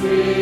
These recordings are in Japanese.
free.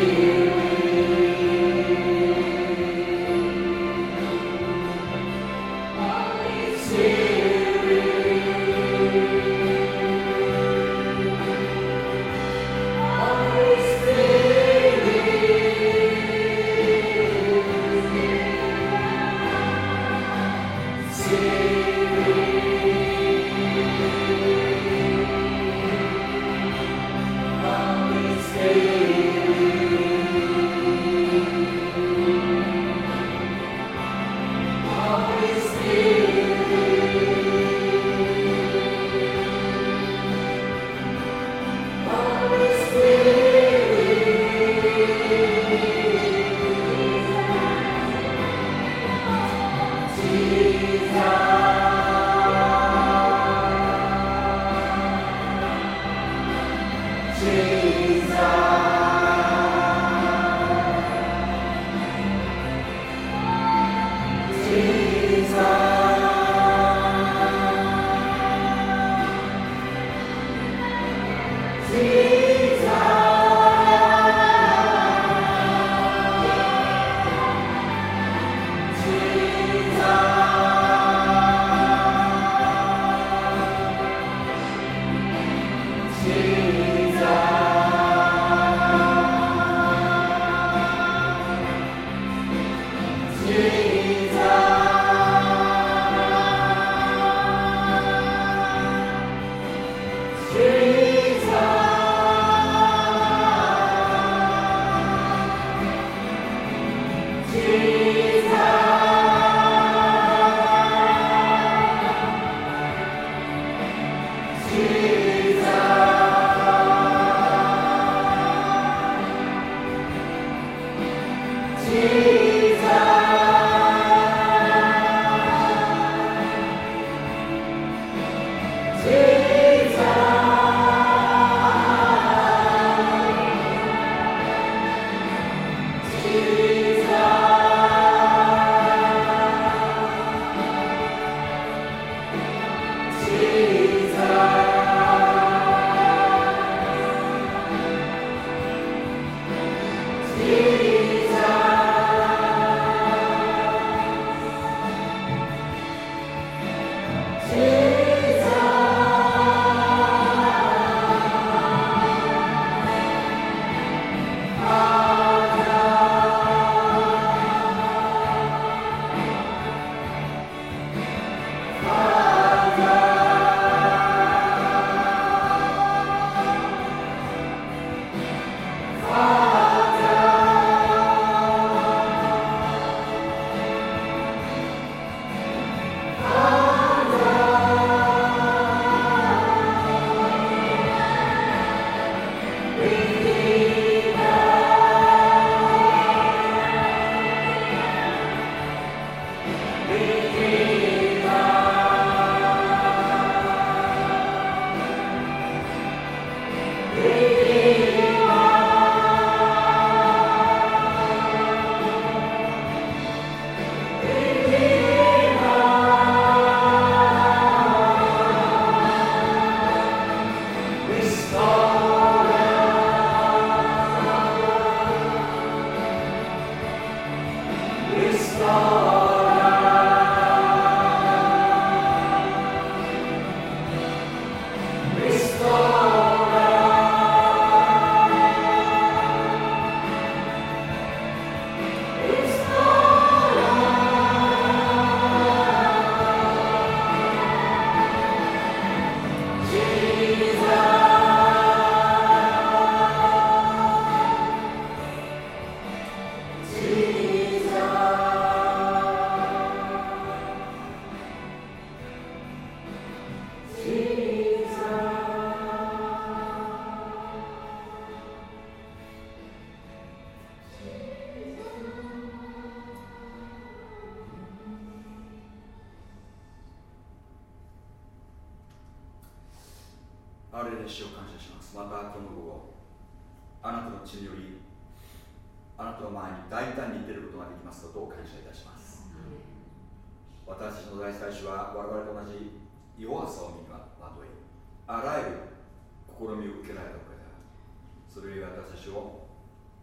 それゆえ私たちを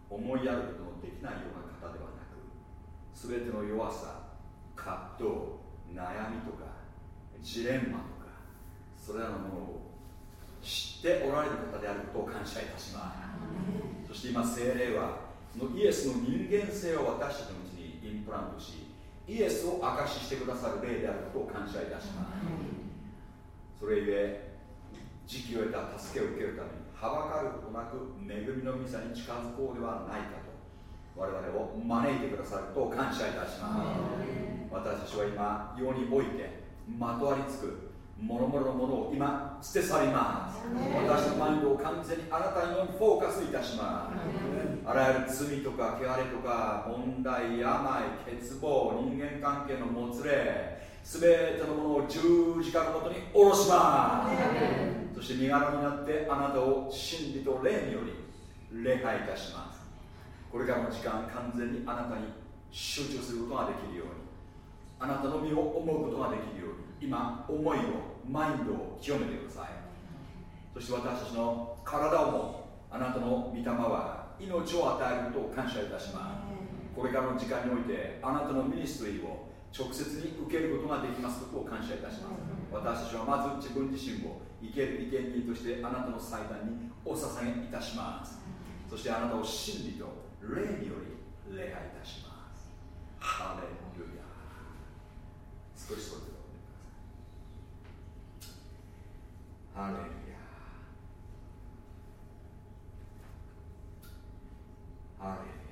思いやることのできないような方ではなく全ての弱さ葛藤悩みとかジレンマとかそれらのものを知っておられる方であることを感謝いたします。そして今精霊はそのイエスの人間性を私たちのうちにインプラントしイエスを証ししてくださる霊であることを感謝いたします。それゆえ時期を得た助けを受けるためにはばかることなく恵みの御座に近づこうではないかと我々を招いてくださることを感謝いたします。私たちは今世においてまとわりつくもろもろのものを今捨て去ります。私のマインドを完全にあなたにフォーカスいたします。あらゆる罪とか汚れとか問題病欠乏人間関係のもつれ全てのものを十字架のもとに下ろします。そして身柄になってあなたを真理と霊により礼拝いたします。これからの時間完全にあなたに集中することができるように。あなたの身を思うことができるように。今思いをマインドを清めてください。そして私たちの体をもあなたの御霊は命を与えることを感謝いたします。これからの時間においてあなたのミニストリーを直接に受けることができますことを感謝いたします。私たちはまず自分自身を生ける生贄としてあなたの祭壇にお捧げいたします。そしてあなたを真理と霊により礼拝いたします。ハレルヤ少しそれでハレルヤハレルヤ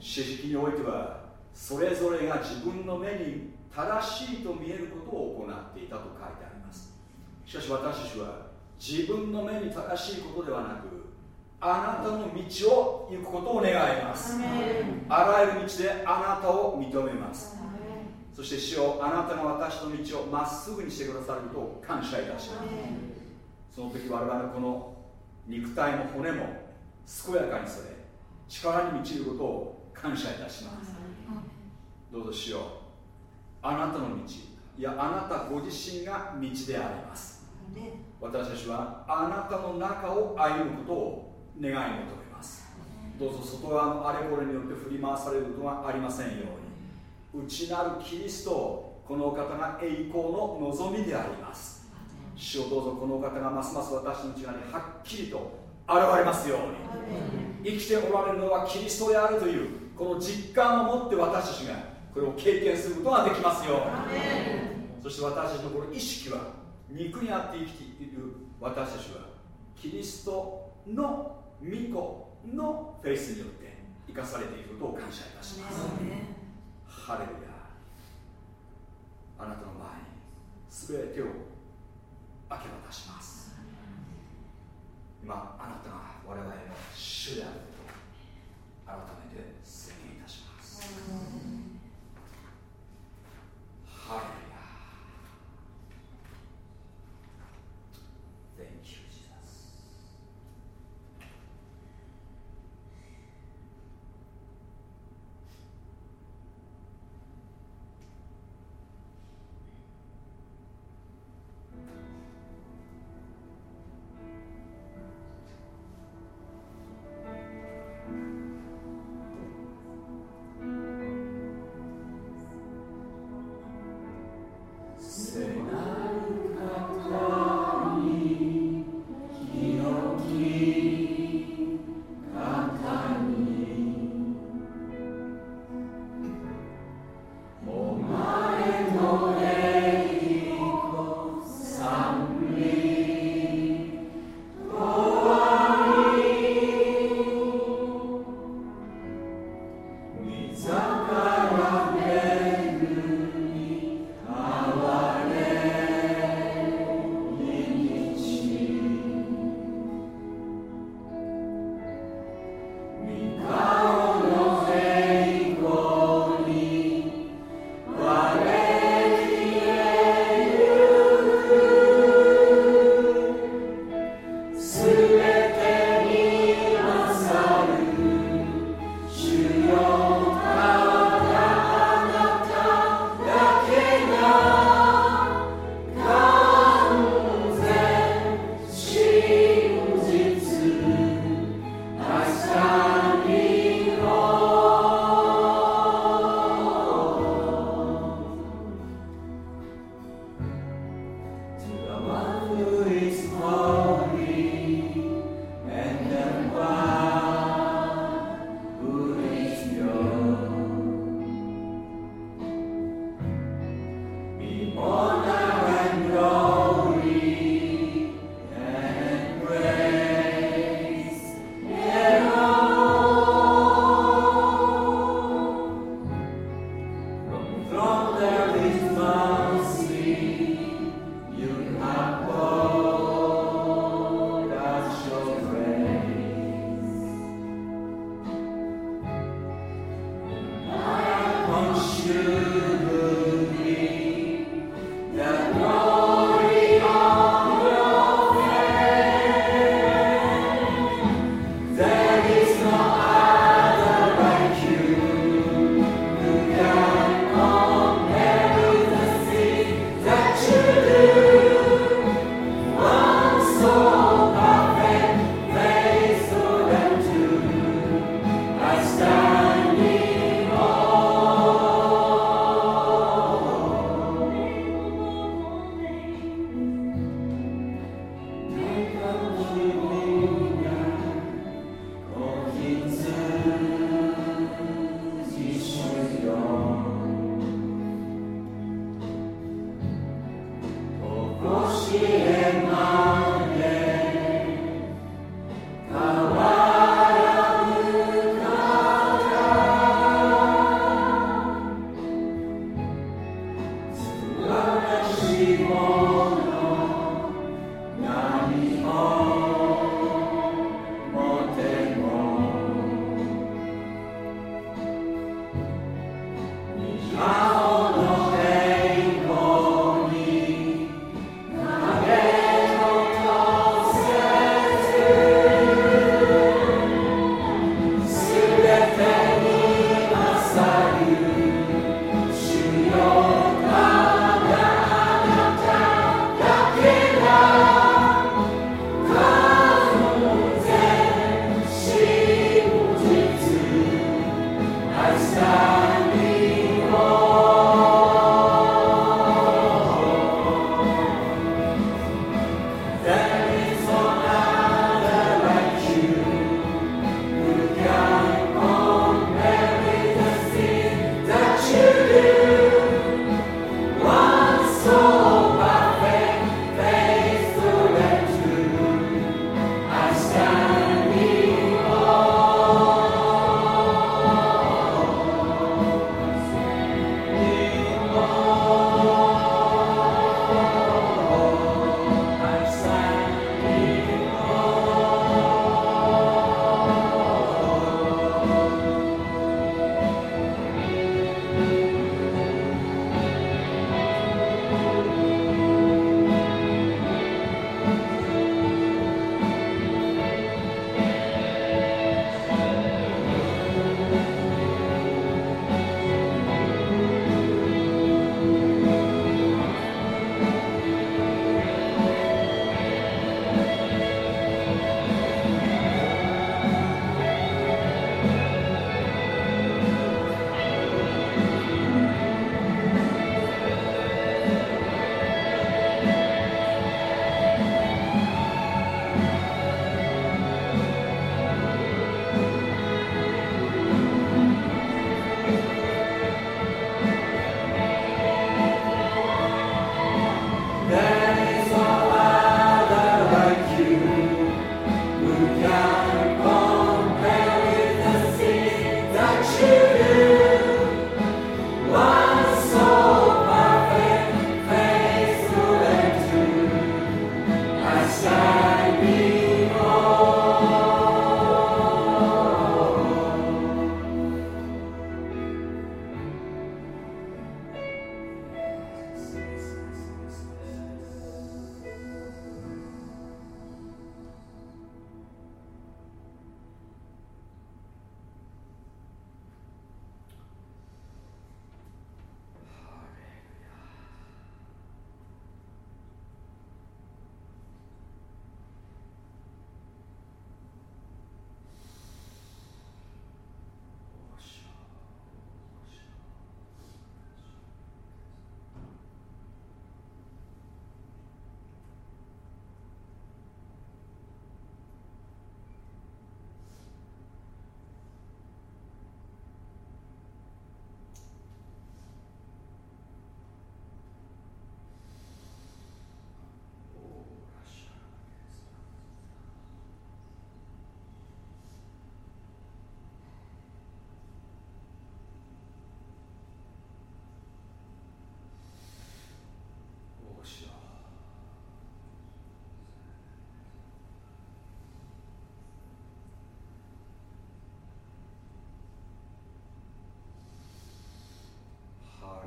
知識においてはそれぞれが自分の目に正しいと見えることを行っていたと書いてあります。しかし私たちは自分の目に正しいことではなくあなたの道を行くことを願います。あらゆる道であなたを認めます。そして主をあなたの私の道をまっすぐにしてくださることを感謝いたします。その時我々この肉体も骨も健やかにそれ力に満ちることを感謝いたします。どうぞしよう。あなたの道。いやあなたご自身が道であります。私たちはあなたの中を歩むことを願い求めます。どうぞ外側のあれこれによって振り回されることがありませんように。内なるキリストをこのお方が栄光の望みであります。主をどうぞこのお方がますます私の内側にはっきりと現れますように。生きておられるのはキリストであるというこの実感を持って私たちがこれを経験することができますよ。そして私たちのこの意識は肉にあって生きている私たちはキリストの御子のフェイスによって生かされていることを感謝いたします。ハレルヤ。あなたの前に全てを明け渡します今あなたが我々の主であることを改めて宣言いたします。ハレ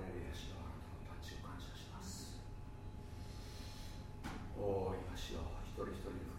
レルヤ主よあなたのチを感謝します。おお今しよう。一人一人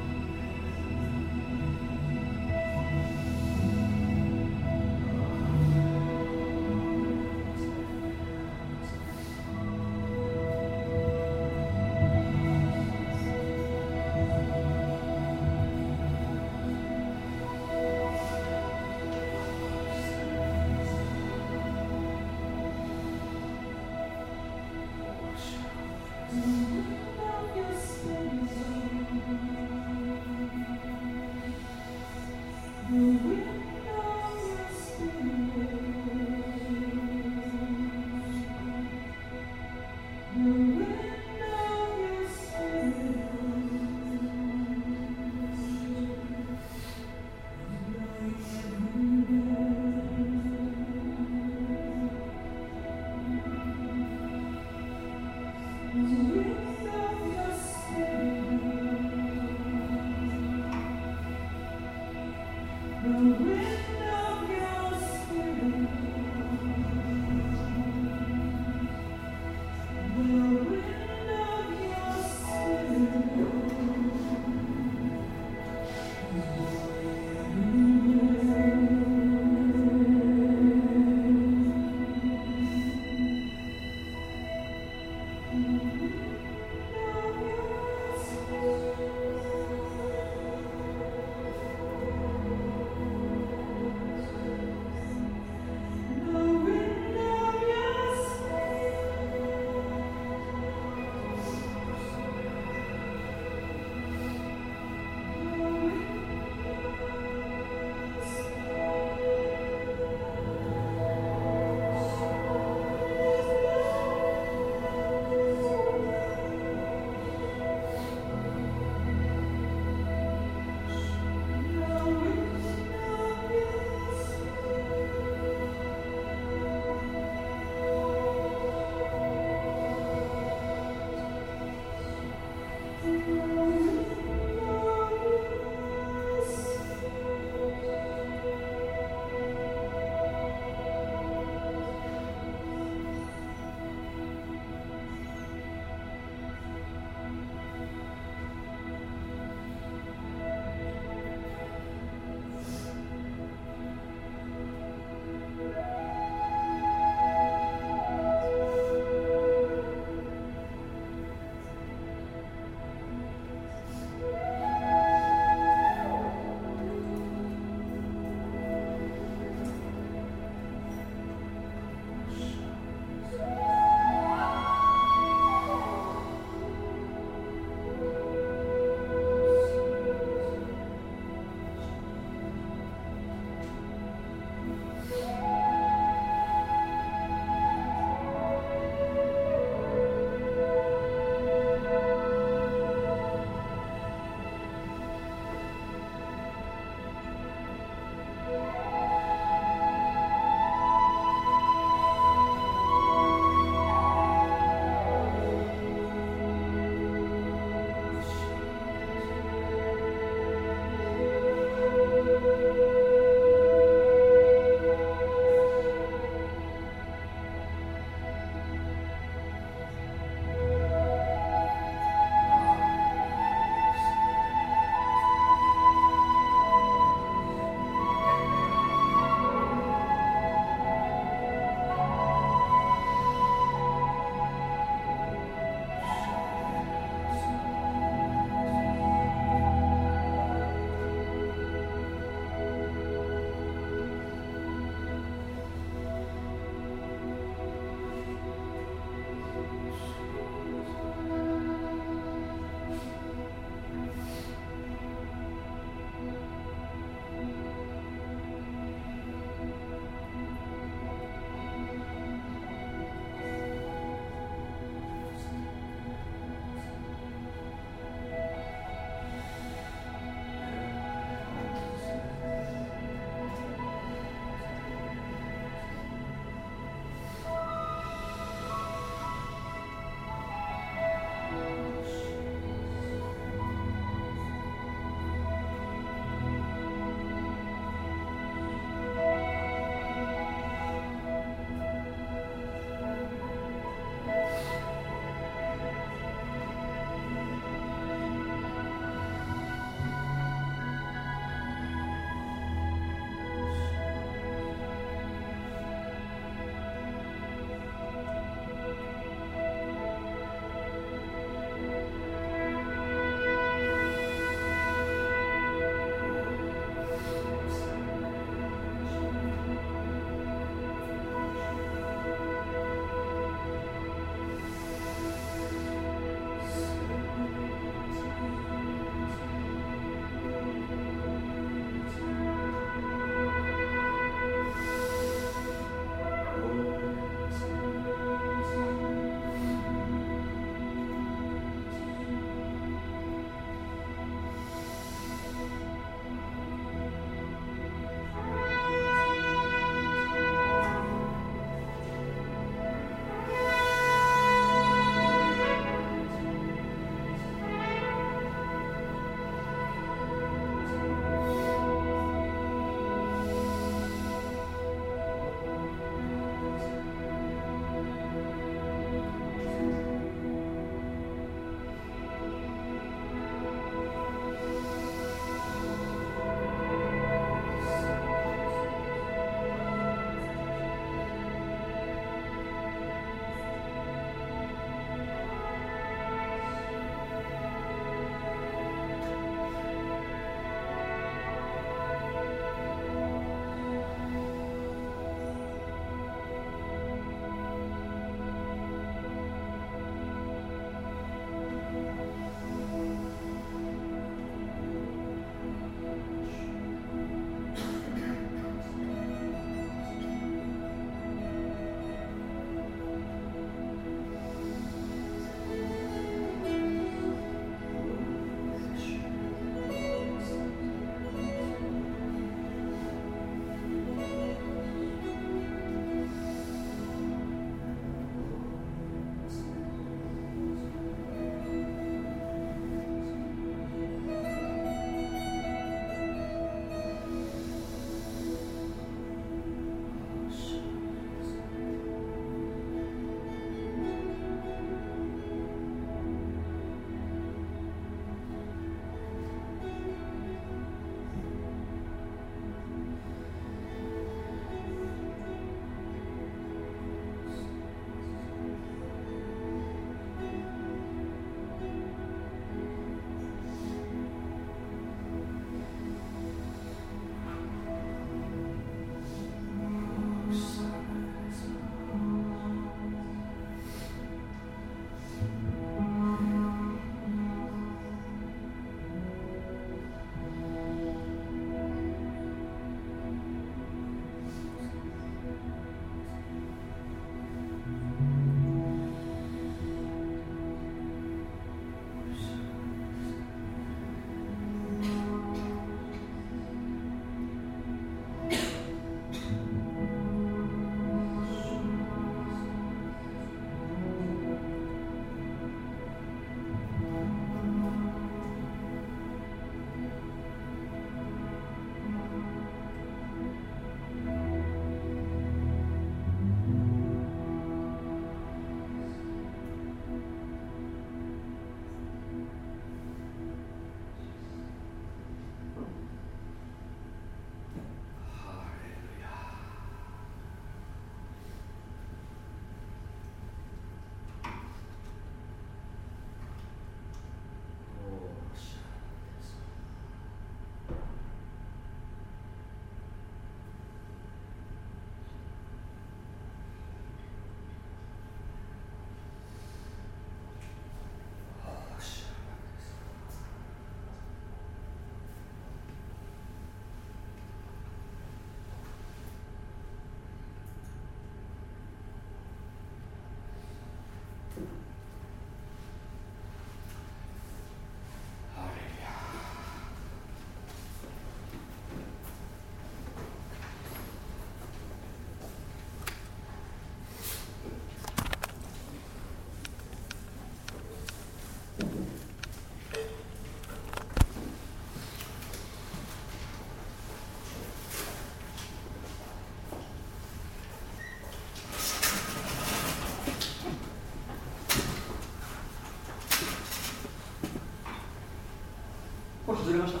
ました。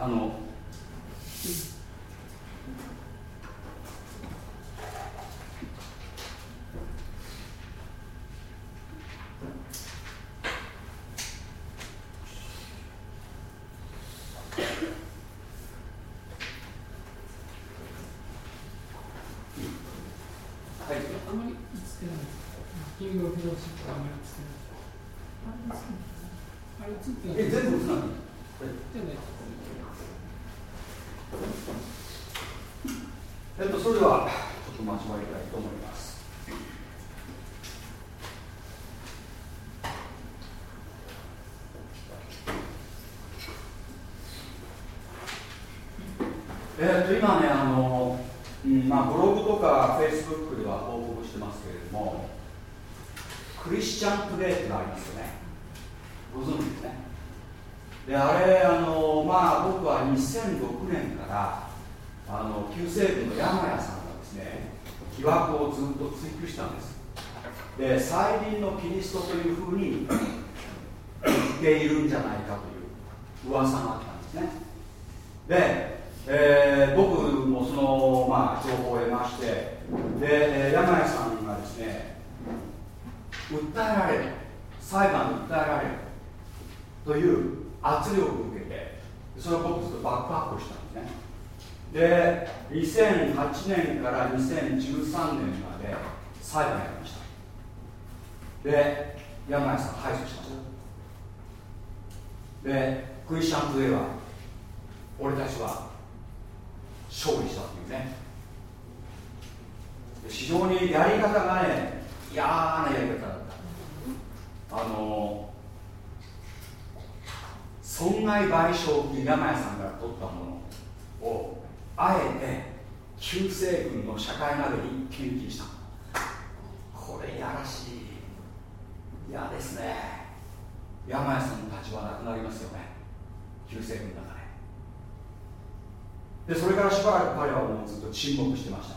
あのはい、あんまり映ってない。とかフェイスブックでは報告してますけれどもクリスチャントデーってのありますよね。ご存知ですね。であれあのまあ僕は2006年からあの旧西部の山谷さんがですね疑惑をずっと追求したんです。で再臨のキリストというふうに言っているんじゃないかという噂があったんですねでえー、僕もその、まあ、情報を得ましてで、え山谷さんがですね訴えられる裁判で訴えられるという圧力を受けてそれを僕ずっとバックアップしたんですねで2008年から2013年まで裁判やりましたで山谷さん排除しましたでクリスチャンズ・エは俺たちは勝利したっていうね非常にやり方がね嫌なやり方だったあの損害賠償金山谷さんから取ったものをあえて旧西軍の社会までに献金したこれやらしい嫌ですね山谷さんの立場なくなりますよね旧西軍だからでそれからしばらく彼はもうずっと沈黙してました。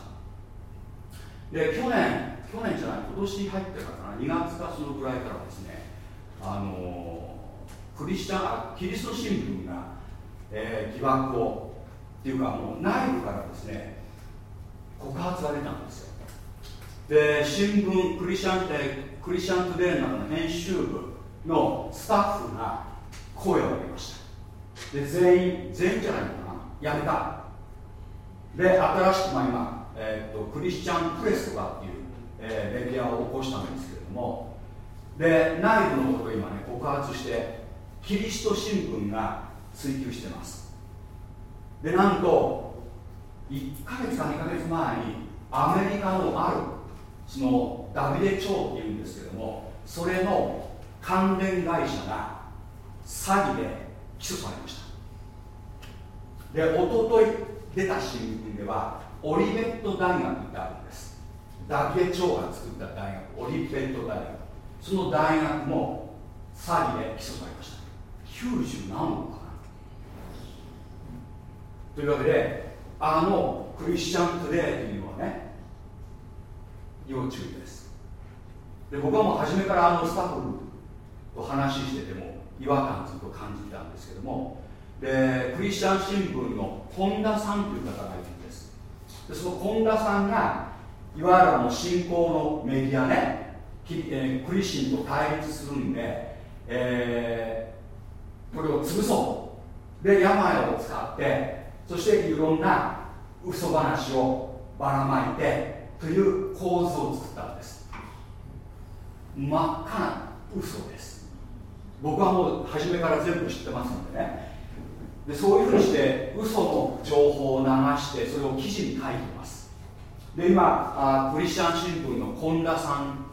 で去年去年じゃない今年に入ってからかな2月かそのぐらいからですねあのクリスチャンキリスト新聞が、えー、疑惑をっていうかもう内部からですね告発が出たんですよ。で新聞クリスチャンクリスチャントデーなどの編集部のスタッフが声を上げました。で全員全員じゃないのかなやめた。で新しく、ま、今、えーと、クリスチャンプレスとかっていう、えー、メディアを起こしたんですけれどもで内部のことを今ね告発してキリスト新聞が追及してます。でなんと1ヶ月か2ヶ月前にアメリカのあるそのダビデ町っていうんですけどもそれの関連会社が詐欺で起訴されました。で一昨日出た新聞ではオリベット大学ってあるんです。ダビエ長が作った大学オリベット大学。その大学も詐欺で起訴されました。90何億かな。というわけであのクリスチャントデーというのはね要注意です。で僕はもう初めからあのスタッフと話してても違和感ずっと感じてたんですけどもでクリスチャン新聞の本田さんという方がいるんです。でその本田さんがいわゆるあの信仰のメディアねキ,、えー、クリシンと対立するんで、えー、これを潰そう。で病を使ってそしていろんな嘘話をばらまいてという構図を作ったんです。真っ赤な嘘です。僕はもう初めから全部知ってますのでね。でそういうふうにして嘘の情報を流してそれを記事に書いています。で今あクリスチャン新聞の本田さん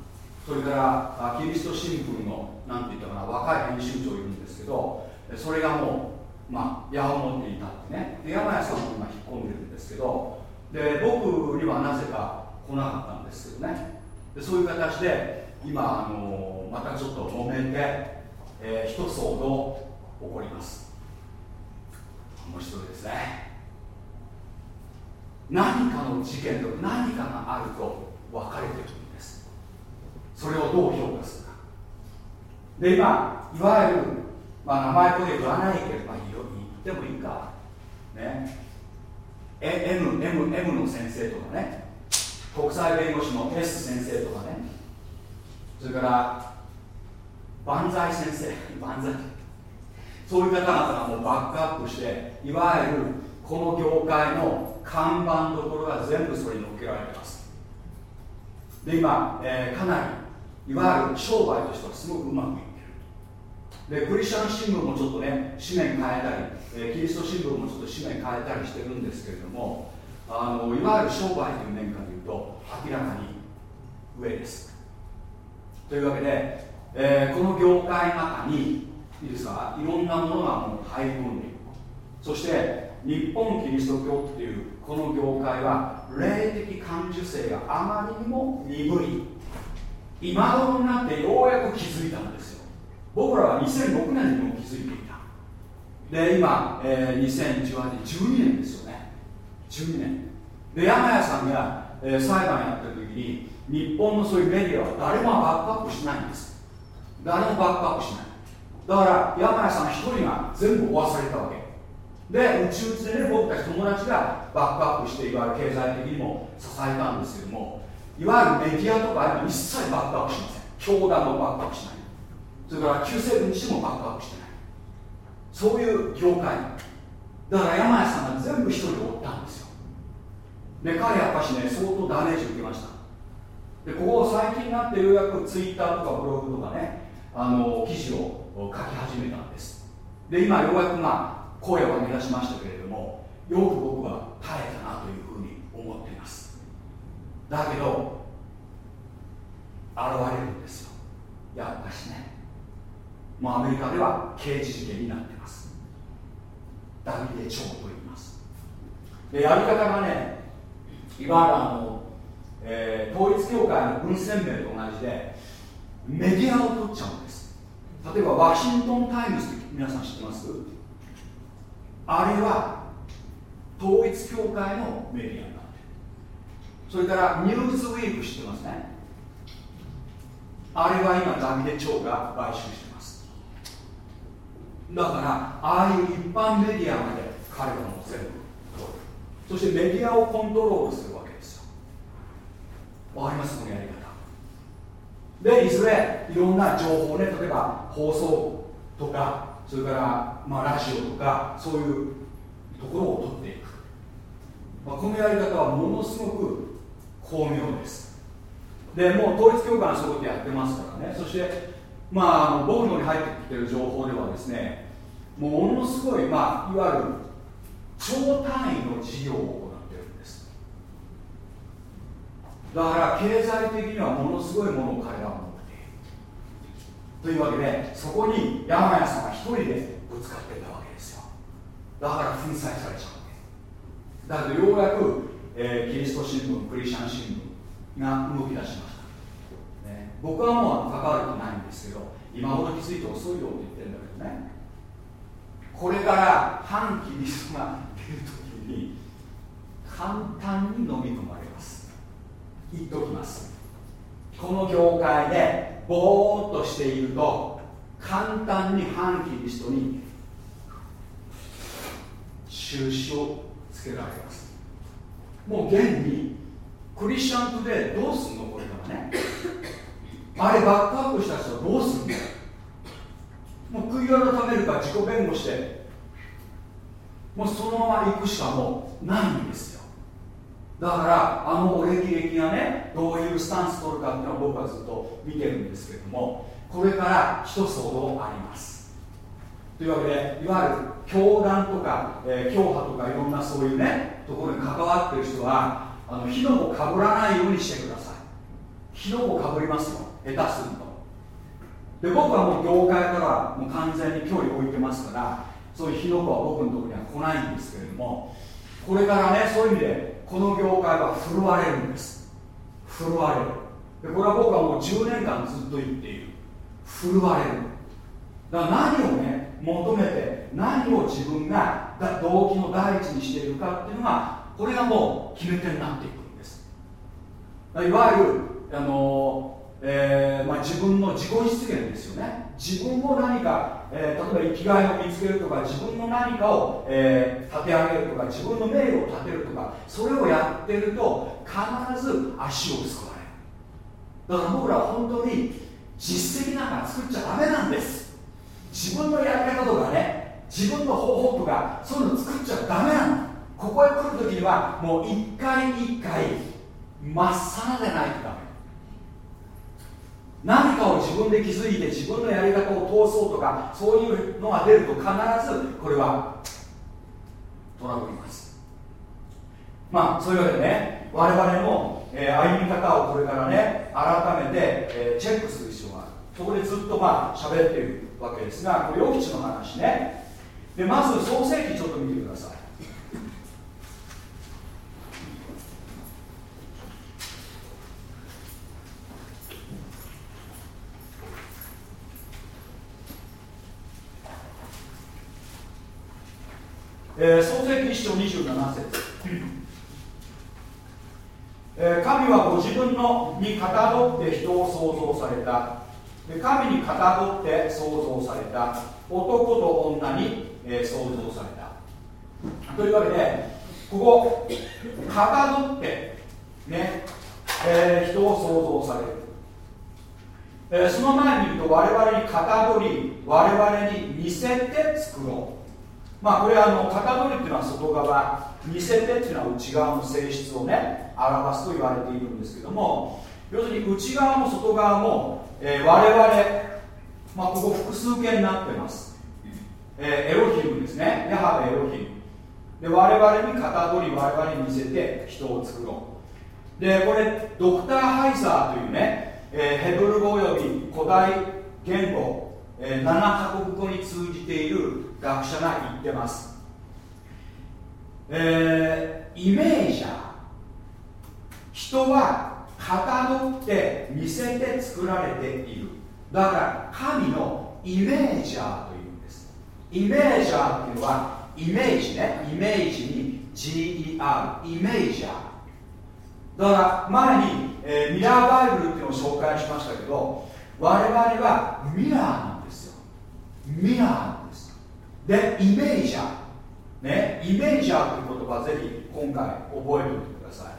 それからあキリスト新聞のなんて言ったかな若い編集長いるんですけどそれがもうまあ矢を持っていたってね。で山谷さんも今引っ込んでるんですけどで僕にはなぜか来なかったんですけどね。でそういう形で今あのまたちょっと揉めて、えー、一騒動起こります。面白いですね。何かの事件と何かがあると分かれてくるんです。それをどう評価するか。で今いわゆる、まあ、名前これ言わないければ言ってもいいか。ね。M, M, M の先生とかね。国際弁護士の S 先生とかね。それから万歳先生。万歳。そういう方々がもうバックアップしていわゆるこの業界の看板どころが全部それに乗っけられてます。で今、えー、かなりいわゆる商売としてはすごくうまくいってる。でクリスチャン新聞もちょっとね紙面変えたり、えー、キリスト新聞もちょっと紙面変えたりしてるんですけれどもあのいわゆる商売という面から言うと明らかに上です。というわけで、えー、この業界の中にいいですか？いろんなものがもう入り込んでいるそして日本キリスト教っていうこの業界は霊的感受性があまりにも鈍い。今頃になってようやく気づいたんですよ。僕らは2006年にも気づいていた。で今、えー、2018年12年ですよね。12年。で山谷さんが、えー、裁判やってる時に日本のそういうメディアは誰もバックアップしないんです。誰もバックアップしない。だから山谷さん一人が全部追わされたわけ。でうちうちでね僕たち友達がバックアップしていわゆる経済的にも支えたんですけどもいわゆるメディアとか一切バックアップしません。教団もバックアップしない。それから旧西軍自身もバックアップしてない。そういう業界。だから山谷さんが全部一人で追ったんですよ。で彼やっぱしね相当ダメージ受けました。でここ最近になってようやくツイッターとかブログとかねあの記事を書き始めたんです。で今ようやくまあ声を上げ出しましたけれどもよく僕は耐えたなというふうに思っています。だけど現れるんですよ。やっぱしね。もうアメリカでは刑事事件になってます。ダビデ朝と言います。でやり方がねいわゆるあの、えー、統一教会の文鮮明と同じでメディアを取っちゃうんです。例えばワシントン・タイムズって皆さん知ってます？あれは統一教会のメディアになってる。それからニューズウィーク知ってますね？あれは今ダビデ張が買収してます。だからああいう一般メディアまで彼らも全部そしてメディアをコントロールするわけですよ。わかります？このやり方。でいずれいろんな情報ね例えば放送とかそれから、まあ、ラジオとかそういうところを取っていく、まあ、このやり方はものすごく巧妙です。でもう統一教会はそういうことやってますからね。そしてまあ僕のに入ってきてる情報ではですねものすごい、まあ、いわゆる超単位の事業を行ってるんです。だから経済的にはものすごいものを彼らは持というわけでそこに山谷さんが一人でぶつかってたわけですよ。だから粉砕されちゃうわけ。だけどようやく、えー、キリスト新聞クリスチャン新聞が動き出しました、ね、僕はもう関わる気ないんですけど今ほど気づいて遅いよって言ってるんだけどね。これから反キリストが出るときに簡単に飲み込まれます。言っておきます。この業界でぼーっとしていると簡単に反キリストに収支をつけられます。もう現にクリスチャントでどうすんのこれからね。あれバックアップした人はどうすんの。もう悔い改めるか自己弁護してもうそのまま行くしかもうないんですよ。だからあのお歴々がねどういうスタンス取るかっていうのを僕はずっと見てるんですけれどもこれから一騒動あります。というわけでいわゆる教団とか、えー、教派とかいろんなそういうねところに関わってる人はあの火の粉かぶらないようにしてください。火の粉かぶりますよ。下手すると。で僕はもう業界からもう完全に距離を置いてますからそういう火の粉は僕のところには来ないんですけれどもこれからねそういう意味でこの業界は振るわれるんです。振るわれる。でこれは僕はもう10年間ずっと言っている。振るわれる。だから何をね求めて何を自分が動機の第一にしているかっていうのがこれがもう決め手になっていくんです。いわゆるあの、えーまあ、自分の自己実現ですよね。自分を何か、えー、例えば生きがいを見つけるとか自分の何かを、えー、立て上げるとか自分の名誉を立てるとかそれをやってると必ず足を救われるだから僕らは本当に実績なんか作っちゃダメなんです。自分のやり方とかね自分の方法とかそういうの作っちゃダメなのここへ来るときにはもう一回一回まっさらでないとダメ。何かを自分で気づいて自分のやり方を通そうとかそういうのが出ると必ずこれはトラブります。まあそういうわけでね我々の、えー、歩み方をこれからね改めて、えー、チェックする必要がある。そこでずっとまあ喋っているわけですがこれ予期地の話ね。でまず創世記ちょっと見てください。えー、創世記一章27節、神はご自分のにかたどって人を創造された。神にかたどって創造された。男と女に、えー、創造された。というわけでここかたどってね、えー、人を創造される、その前に言うと我々にかたどり我々に似せて作ろう。まあこれあの型取りっていうのは外側似せてっていうのは内側の性質をね表すと言われているんですけども要するに内側も外側も、えー、我々、まあ、ここ複数形になってます、えー、エロヒムですね。ヤハベエロヒム。で我々に型取り我々に似せて人を作ろう。でこれドクター・ハイザーというね、えー、ヘブル語および古代言語、えー、7カ国語に通じている学者が言ってます、えー、イメージャー。人はかたどって見せて作られている。だから神のイメージャーというんです。イメージャーっていうのはイメージね。イメージに GER イメージャー。だから前に、えー、ミラーバイブルっていうのを紹介しましたけど我々はミラーなんですよ。ミラー。でイメージャー。ねイメージャーという言葉ぜひ今回覚えておいてください。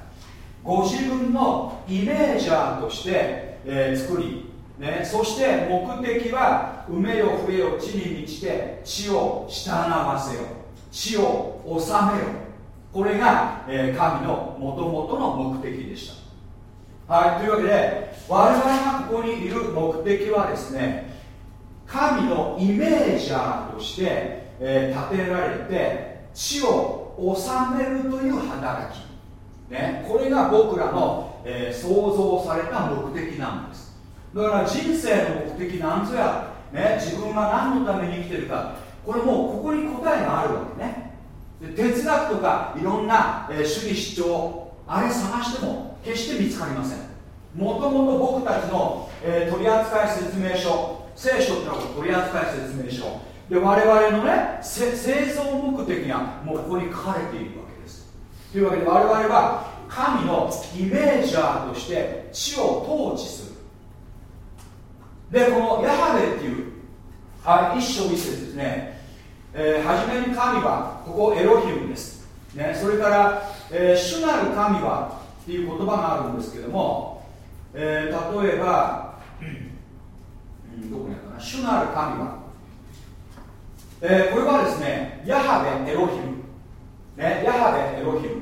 ご自分のイメージャーとして、えー、作り、ね、そして目的は埋めよ増えよ地に満ちて地を従わせよ地を治めよこれが、えー、神のもともとの目的でした。はいというわけで我々がここにいる目的はですね神のイメージャーとして、えー、建てられて地を治めるという働き、ね、これが僕らの、えー、創造された目的なんです。だから人生の目的なんぞや、ね、自分が何のために生きてるか。これもうここに答えがあるわけね。で哲学とかいろんな、えー、主義主張あれ探しても決して見つかりません。もともと僕たちの、えー、取扱説明書聖書ってのは取扱説明書。で我々のね製造目的がもうここに書かれているわけです。というわけで我々は神のイメージャーとして地を統治する。でこのヤハベっていう、はい、一章一節ですね、えー、初めに神はここエロヒムです、ね、それから、えー、主なる神はっていう言葉があるんですけども、えー、例えば、うんどこにあるかな？主なる神は、えー、これはですねヤハベエロヒム、ね、ヤハベエロヒム。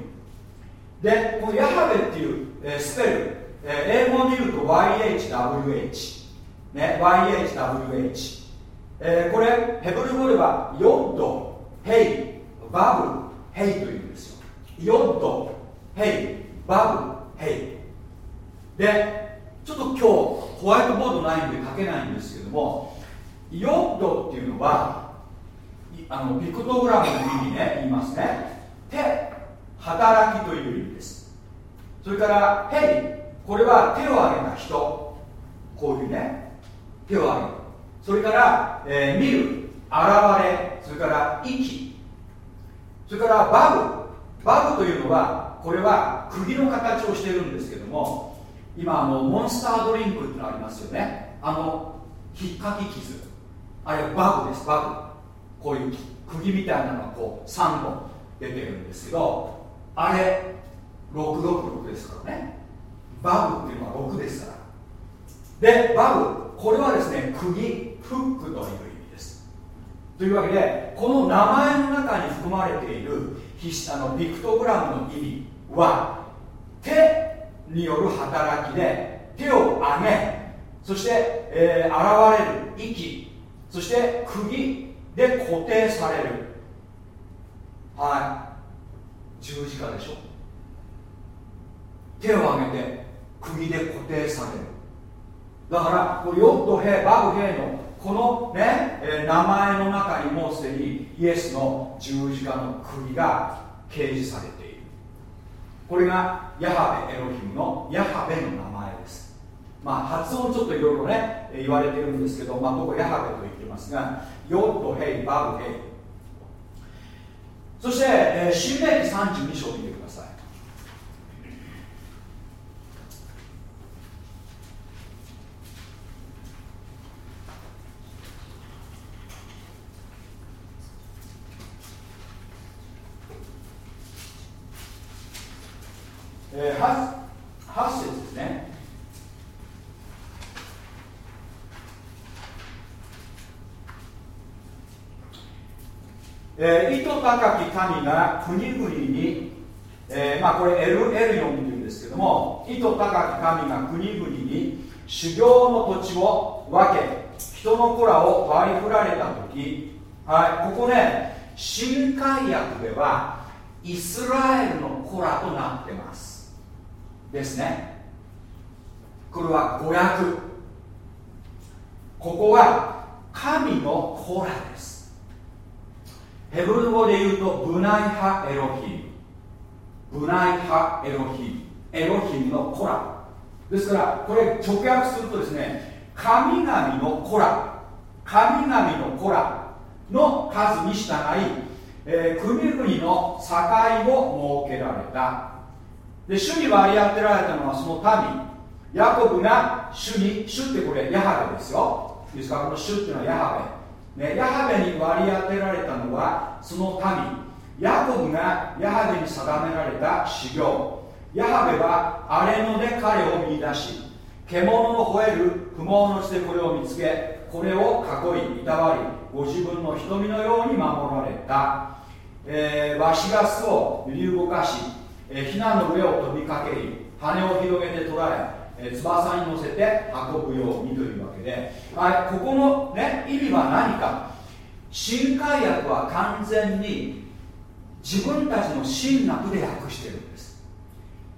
でこのヤハベっていう、えー、スペル、えー、英語で言うと YHWH、ね、YHWH、えー、これヘブル語ではヨッドヘイバブヘイというんですよ。ヨッドヘイバブヘイ。でちょっと今日ホワイトボードないんで書けないんですけどもヨッドっていうのはあのピクトグラムの意味ね言いますね。手働きという意味です。それからヘイこれは手を挙げた人。こういうね手を挙げる。それから、えー、見る。現れ。それから息。それからバグ。バグというのはこれは釘の形をしてるんですけども今あのモンスタードリンクってのありますよね。あの引っかき傷。あれバグです。バグ。こういう釘みたいなのがこう3本出てるんですけどあれ666ですからね。バグっていうのは6ですから。でバグこれはですね釘フックという意味です。というわけでこの名前の中に含まれているあのピクトグラムの意味は手による働きで手を上げそして、えー、現れる息そして釘で固定される。はい。十字架でしょ。手を挙げて釘で固定される。だからこれヨット兵バグ兵のこのね、え、名前の中にもうすでにイエスの十字架の釘が掲示されている。これがヤハベエロヒムのヤハベの名前です。まあ発音ちょっといろいろね言われてるんですけど、まあ、僕はヤハベと言ってますがヨットヘイバグヘイそして、えー、新明記32章を見てください。えー、8, 8節ですねえー、意図高き神が国々に、えー、まあこれエルエルヨンというんですけども意図高き神が国々に修行の土地を分け人の子らを割り振られた時、はい、ここね新海訳ではイスラエルの子らとなってます。ですね。これは語訳。ここは神の子らです。ヘブル語で言うとブナイハエロヒム。ブナイハエロヒム。エロヒムの子ら。ですからこれ直訳するとですね神々の子ら。神々の子らの数に従い、えー、国々の境を設けられた。で主に割り当てられたのはその民。ヤコブが主に主ってこれヤハベですよ。ですからこの主っていうのはヤハベ。ね、ヤハベに割り当てられたのはその民。ヤコブがヤハベに定められた修行。ヤハベは荒れ野で彼を見出し獣の吠える不毛の地でこれを見つけこれを囲いいたわりご自分の瞳のように守られた、えー、わしが巣を揺り動かし、えー、避難の上を飛びかけり羽を広げて捉ええ翼に乗せて運ぶようにというわけ。で、はい、ここの、ね、意味は何か。新海訳は完全に自分たちの神学で訳してるんです。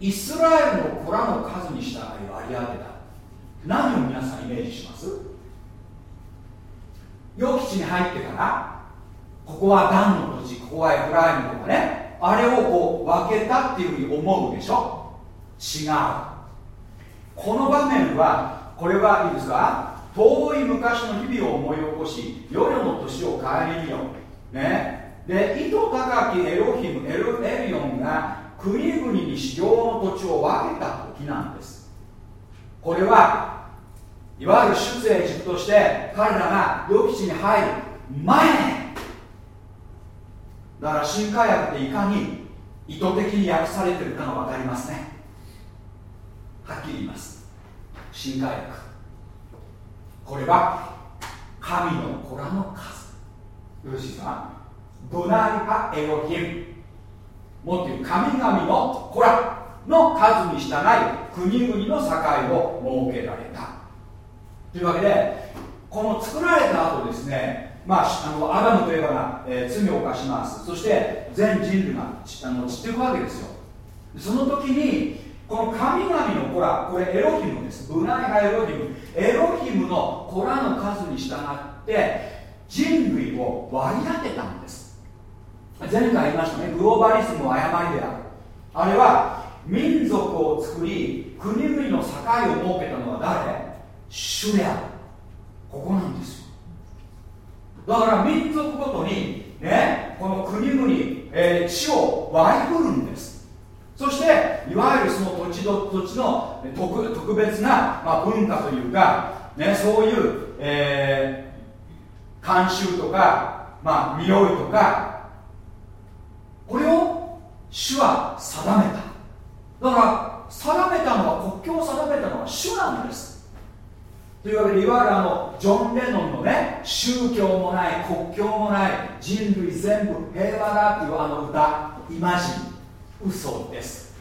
イスラエルの子らの数に従い割り当てた。何を皆さんイメージします？予期地に入ってからここはダンの土地ここはエフライムとかねあれをこう分けたっていうふうに思うでしょ？違う。この場面はこれはいいですか？遠い昔の日々を思い起こし夜の年を顧みよね。で意図高きエロヒムエルエリオンが国々に修行の土地を分けた時なんです。これはいわゆる出エジプとして彼らが予期地に入る前だから新海訳っていかに意図的に訳されてるかが分かりますね。はっきり言います。新海薬。れは神の子らの数。よろしいですかブナイパエロヒム。もっと言う神々の子らの数に従い国々の境を設けられた。というわけでこの作られた後ですねまあ、あのアダムといえば、えー、罪を犯します。そして全人類があの散っていくわけですよ。その時にこの神々の子らこれエロヒムです。ブナイハエロヒム。エロヒムの子らの数に従って人類を割り当てたんです。前回言いましたね。グローバリスムの誤りである。あれは民族を作り国々の境を設けたのは誰？主である。ここなんですよ。だから民族ごとにねこの国々、えー、地を割り振るんです。そしていわゆるその土地土地の特特別な、まあ、文化というか、ね、そういう、えー、慣習とかまあ匂いとかこれを主は定めた。だから定めたのは国境を定めたのは主なんです。というわけでいわゆるあのジョン・レノンのね宗教もない国境もない人類全部平和だっていうあの歌イマジン。嘘です。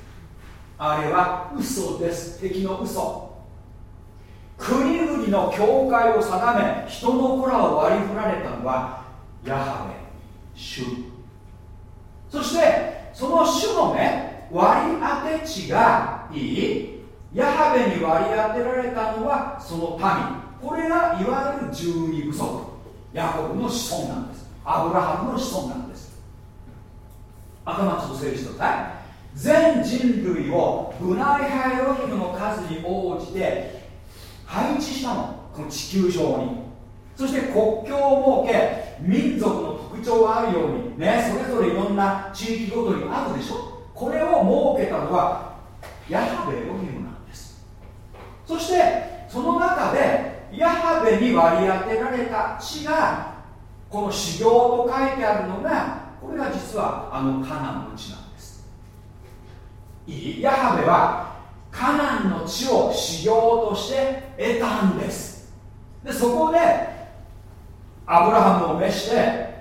あれは嘘です。敵の嘘。国々の境界を定め人の子らを割り振られたのはヤハウェ主。そしてその主のね割り当て地がいい。ヤハベに割り当てられたのはその民。これがいわゆる十二部族ヤコブの子孫なんです。アブラハムの子孫なんです。頭ちょっと整理してくだ全人類をブナイハエロヒムの数に応じて配置したの。この地球上に。そして国境を設け民族の特徴があるようにねそれぞれいろんな地域ごとにあるでしょ。これを設けたのはヤハベエロヒムなんです。そしてその中でヤハベに割り当てられた地がこの修行と書いてあるのがこれが実はあのカナンの地なんです。いいヤハベはカナンの地を修行として得たんです。でそこでアブラハムを召して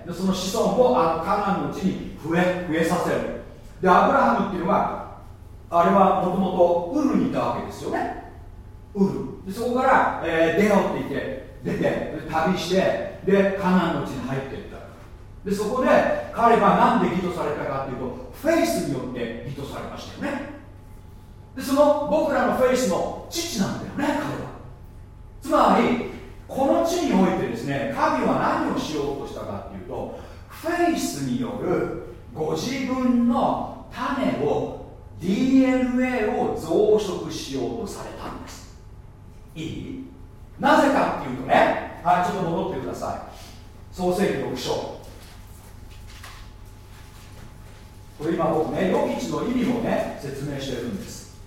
でその子孫をあのカナンの地に増え増えさせる。でアブラハムっていうのはあれはもともとウルにいたわけですよね。ウル。でそこから、えー、出ようって言って出て旅してでカナンの地に入ってでそこで彼が何で義とされたかっていうとフェイスによって義とされましたよね。でその僕らのフェイスの父なんだよね彼は。つまりこの地においてですね神は何をしようとしたかっていうとフェイスによるご自分の種を DNA を増殖しようとされたんです。いい？なぜかっていうとねはいちょっと戻ってください。創世記6章。これ今僕ね予期地の意味をね説明してるんです。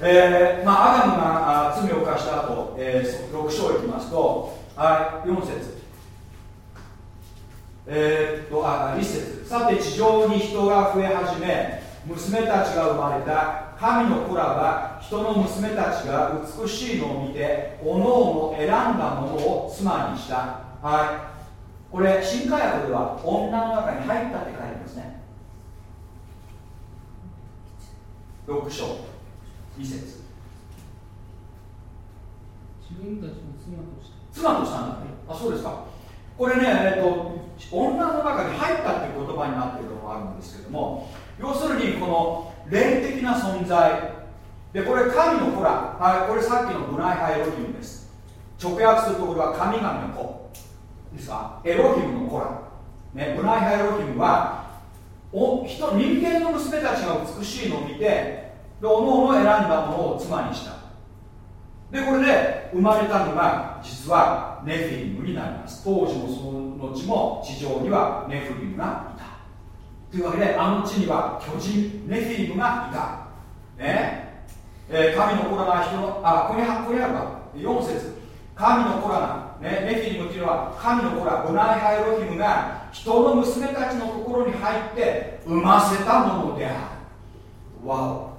えー、まあアダムがあ罪を犯した後、えー、6章いきますとはい4節。えー、っとあ1節。さて地上に人が増え始め娘たちが生まれた。神の子らは人の娘たちが美しいのを見ておのおの選んだものを妻にした。はい。これ新科学では女の中に入ったって書いてますね6章2節。自分たちの妻として。妻としたんだね。あそうですか。これね、えっと、女の中に入ったっていう言葉になっているのがあるんですけども要するにこの霊的な存在。でこれ神の子ら、はい、これさっきのブナイハエロヒムです。直訳するところは神々の子ですか？エロヒムの子ら、ね、ブナイハエロヒムはお人人間の娘たちが美しいのを見てでおのおの選んだものを妻にした。でこれで生まれたのが実はネフィリムになります。当時もその後も地上にはネフィリムがいた。というわけであの地には巨人ネフィリムがいた。ね。えー、神の子らが人のあここにここにあるか。4節。神の子らが、ね、ネフィリムっていうのは神の子らブナイハイロヒムが人の娘たちのところに入って産ませたものである。わお。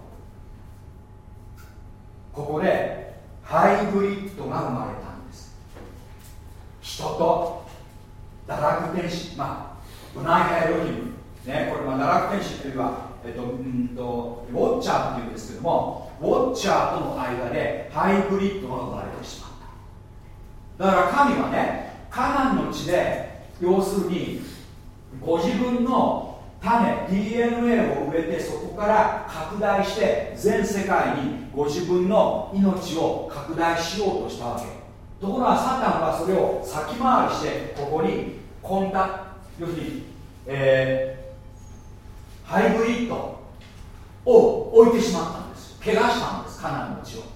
ここでハイブリッドが生まれたんです。人と堕落天使。まあブナイハイロヒム。ねこれまあ堕落天使っていうのはえっと、うんとウォッチャーっていうんですけどもウォッチャーとの間でハイブリッドが生まれてしまった。だから神はねカナンの地で要するにご自分の種 DNA を植えてそこから拡大して全世界にご自分の命を拡大しようとしたわけ。ところがサタンはそれを先回りしてここにこんな要するに、えー、ハイブリッドを置いてしまったんです。怪我したんです。カナンの地を。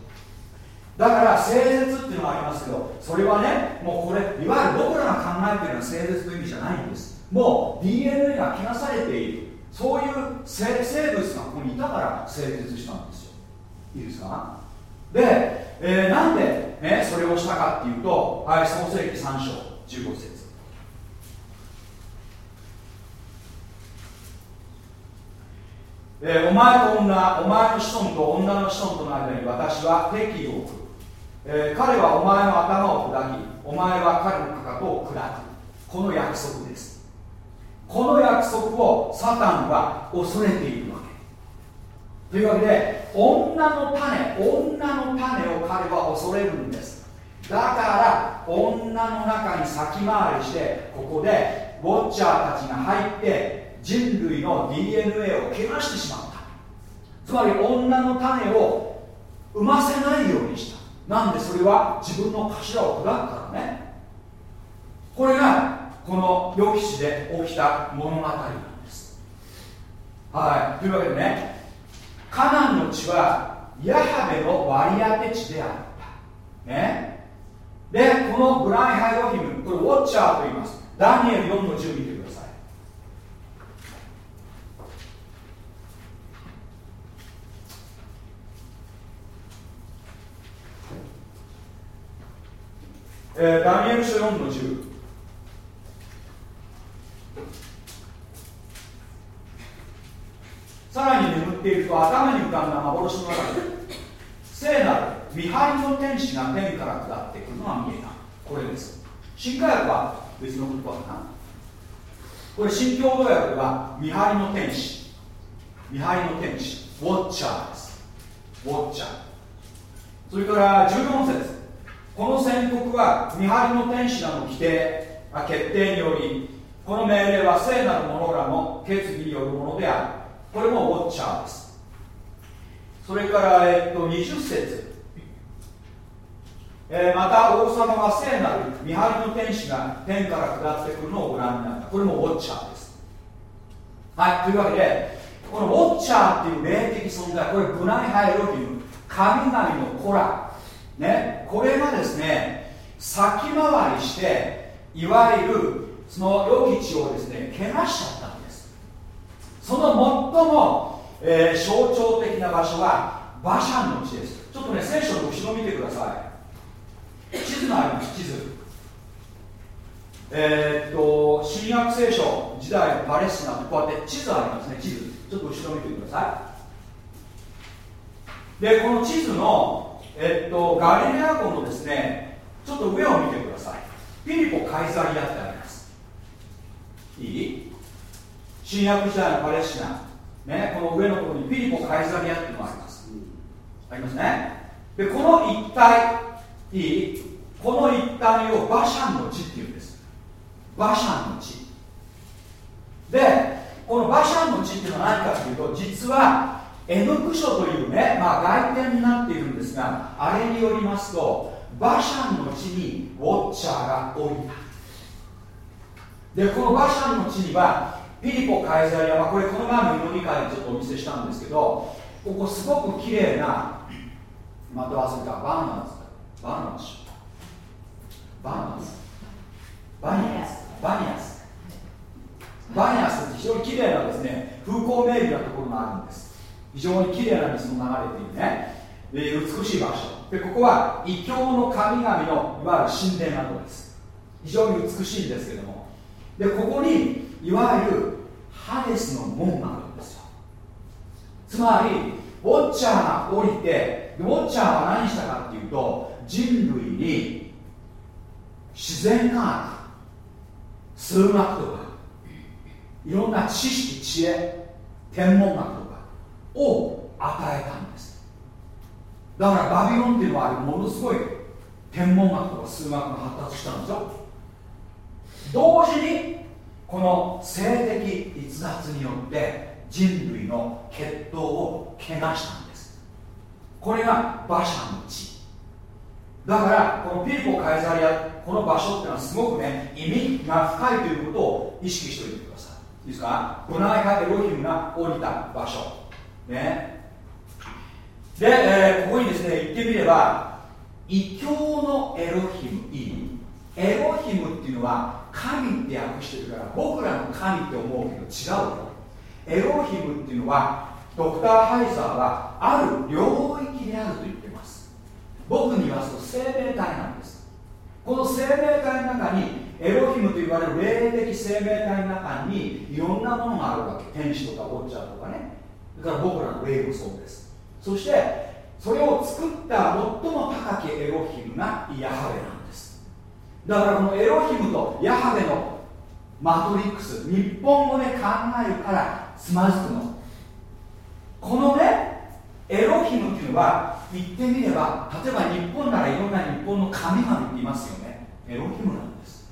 だから聖絶っていうのがありますけどそれはねもうこれいわゆる僕らが考えているのは聖絶という意味じゃないんです。もう DNA が汚されている。そういう生物がここにいたから成立したんですよ。いいですか？で、えー、なんで、ね、それをしたかっていうと、はい、創世紀3章15節。えー、お前と女、お前の子孫と女の子孫との間に私は敵を置く、えー、彼はお前の頭を砕き、お前は彼のかかとを砕く。この約束です。この約束をサタンは恐れているわけ。というわけで、女の種、女の種を彼は恐れるんです。だから、女の中に先回りして、ここでウォッチャーたちが入って、人類の DNA を汚してしまったつまり女の種を産ませないようにしたなんでそれは自分の頭を砕くからね。これがこの予期地で起きた物語なんです。はい。というわけでねカナンの地はヤハベの割り当て地であった。ね。でこのブライハイロヒムこれウォッチャーと言います。ダニエル4の10見てくださいえー、ダニエル書4の10さらに眠っていると頭に浮かんだ幻の中で聖なる見張りの天使が天から下ってくるのが見えた。これです。新科学は別の言葉かな。これ新共同訳では見張りの天使。見張りの天使。ウォッチャーです。ウォッチャー。それから14節。この宣告は見張りの天使らの規定あ決定によりこの命令は聖なる者らの決議によるものである。これもウォッチャーです。それから、えっと、20節。えー、また王様は聖なる見張りの天使が天から下ってくるのをご覧になった。これもウォッチャーです。はいというわけでこのウォッチャーっていう霊的存在これブナイハエロヒム神々の子ら。ね、これがですね先回りしていわゆるその予期地をですね怪我しちゃったんです。その最も、えー、象徴的な場所は馬車の地です。ちょっとね聖書の後ろ見てください。地図があります地図。え、っと新約聖書時代のパレスチナってこうやって地図ありますね地図。ちょっと後ろ見てください。でこの地図のえっと、ガリレア湖のですねちょっと上を見てください。フィリポ・カイザリアってあります。いい？新約時代のパレスチナ、ね、この上のところにフィリポ・カイザリアっていうのがあります、ありますね。でこの一帯いい？この一帯をバシャンの地っていうんです。バシャンの地。でこのバシャンの地っていうのは何かというと実は N 区書というね、まあ、外典になっているんですがあれによりますとバシャンの地にウォッチャーが降りた。でこのバシャンの地にはピリポカイザリアはこれこの前の祈り会でちょっとお見せしたんですけどここすごく綺麗なまた忘れたバーナーズバーナーズバーナーズバニアス。バニアス。バニアスって非常に綺麗なですね風光明媚なところがあるんです。非常に綺麗な水の流れているね。で美しい場所。でここは異教の神々のいわゆる神殿などです。非常に美しいんですけども。でここにいわゆるハデスの門があるんですよ。つまりウォッチャーが降りてウォッチャーは何したかっていうと人類に自然科学数学とかいろんな知識知恵天文学を与えたんです。だからバビロンっていうのはものすごい天文学とか数学が発達したんですよ。同時にこの性的逸脱によって人類の血統を汚したんです。これが馬車の地だからこのピリポカイザリアこの場所っていうのはすごくね意味が深いということを意識しておいてください。いいですか？ブナイハエロヒムが降りた場所。ね。で、えー、ここにですね言ってみれば異教のエロヒムいいエロヒムっていうのは神って訳してるから僕らの神って思うけど違うよ。エロヒムっていうのはドクター・ハイザーはある領域であると言ってます。僕に言わすと生命体なんです。この生命体の中にエロヒムと言われる霊的生命体の中にいろんなものがあるわけ。天使とかウォッチャとかね。から僕らの霊もそうです。そしてそれを作った最も高きエロヒムがヤハベなんです。だからこのエロヒムとヤハベのマトリックス日本語で考えるからつまずくの。このねエロヒムっていうのは言ってみれば例えば日本ならいろんな日本の神々っていますよね。エロヒムなんです。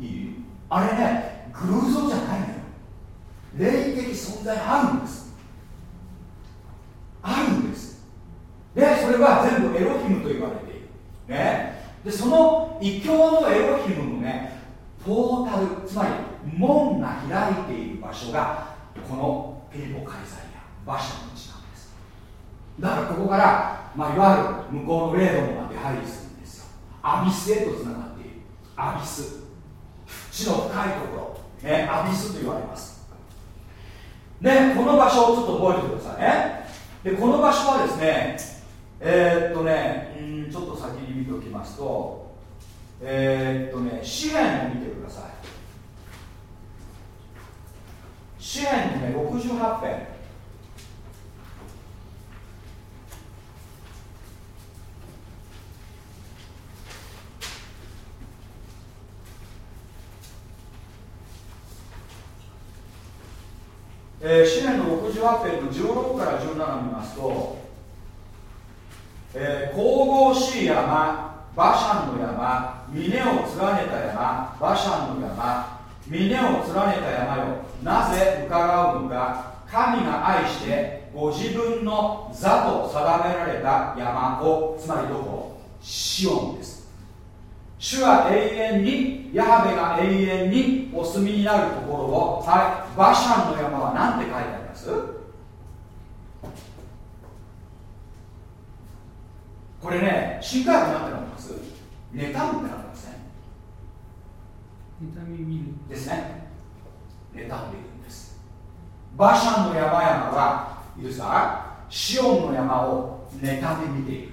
いい？あれね偶像じゃないのよ。霊的存在あるんです。あるんです。でそれは全部エロヒムと言われている。ね。でその異教のエロヒムのねポータルつまり門が開いている場所がこのピリポカイザリア馬車の地なんです。だからここから、まあ、いわゆる向こうの霊どもが出入りするんですよ。アビスへとつながっている。アビス。地の深いところ、ね、アビスと言われます。でこの場所をちょっと覚えてくださいね。でこの場所はですねえー、っとねうんちょっと先に見ておきますとえー、っとね詩篇を見てください。詩篇のね68編。えー、詩篇の68編の16から17を見ますと、えー、神々しい山バシャンの山峰を連ねた山バシャンの山峰を連ねた山よ。なぜ伺うのか神が愛してご自分の座と定められた山をつまりどこ？シオンです。主は永遠にヤハベが永遠にお住みになるところをはいバシャンの山は何て書いてあります？これね新海訳なんてなってます？妬むってなってますね妬み見るですね。妬んでいるんです。バシャンの山々はいいですか？シオンの山を妬み見ている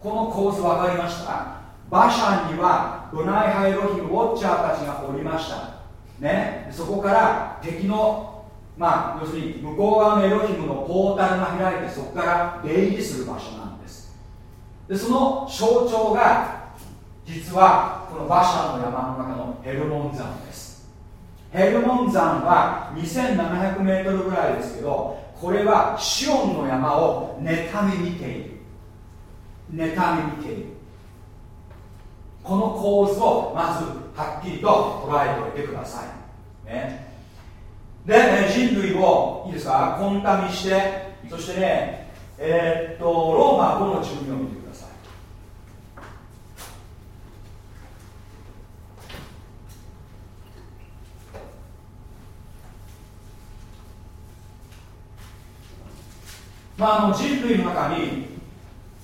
この構図分かりました？バシャンにはブナイハイロヒムウォッチャーたちがおりました。ね？そこから敵のまあ要するに向こう側のエロヒムのポータルが開いてそこから出入りする場所なんです。でその象徴が実はこのバシャンの山の中のヘルモン山です。ヘルモン山は 2700m ぐらいですけどこれはシオンの山を妬み見ている。妬み見ている。この構図をまずはっきりと捉えておいてください、ね、で人類をいいですか？コンタミしてそしてねえー、っとローマ5の12を見てください。まあ、あの人類の中に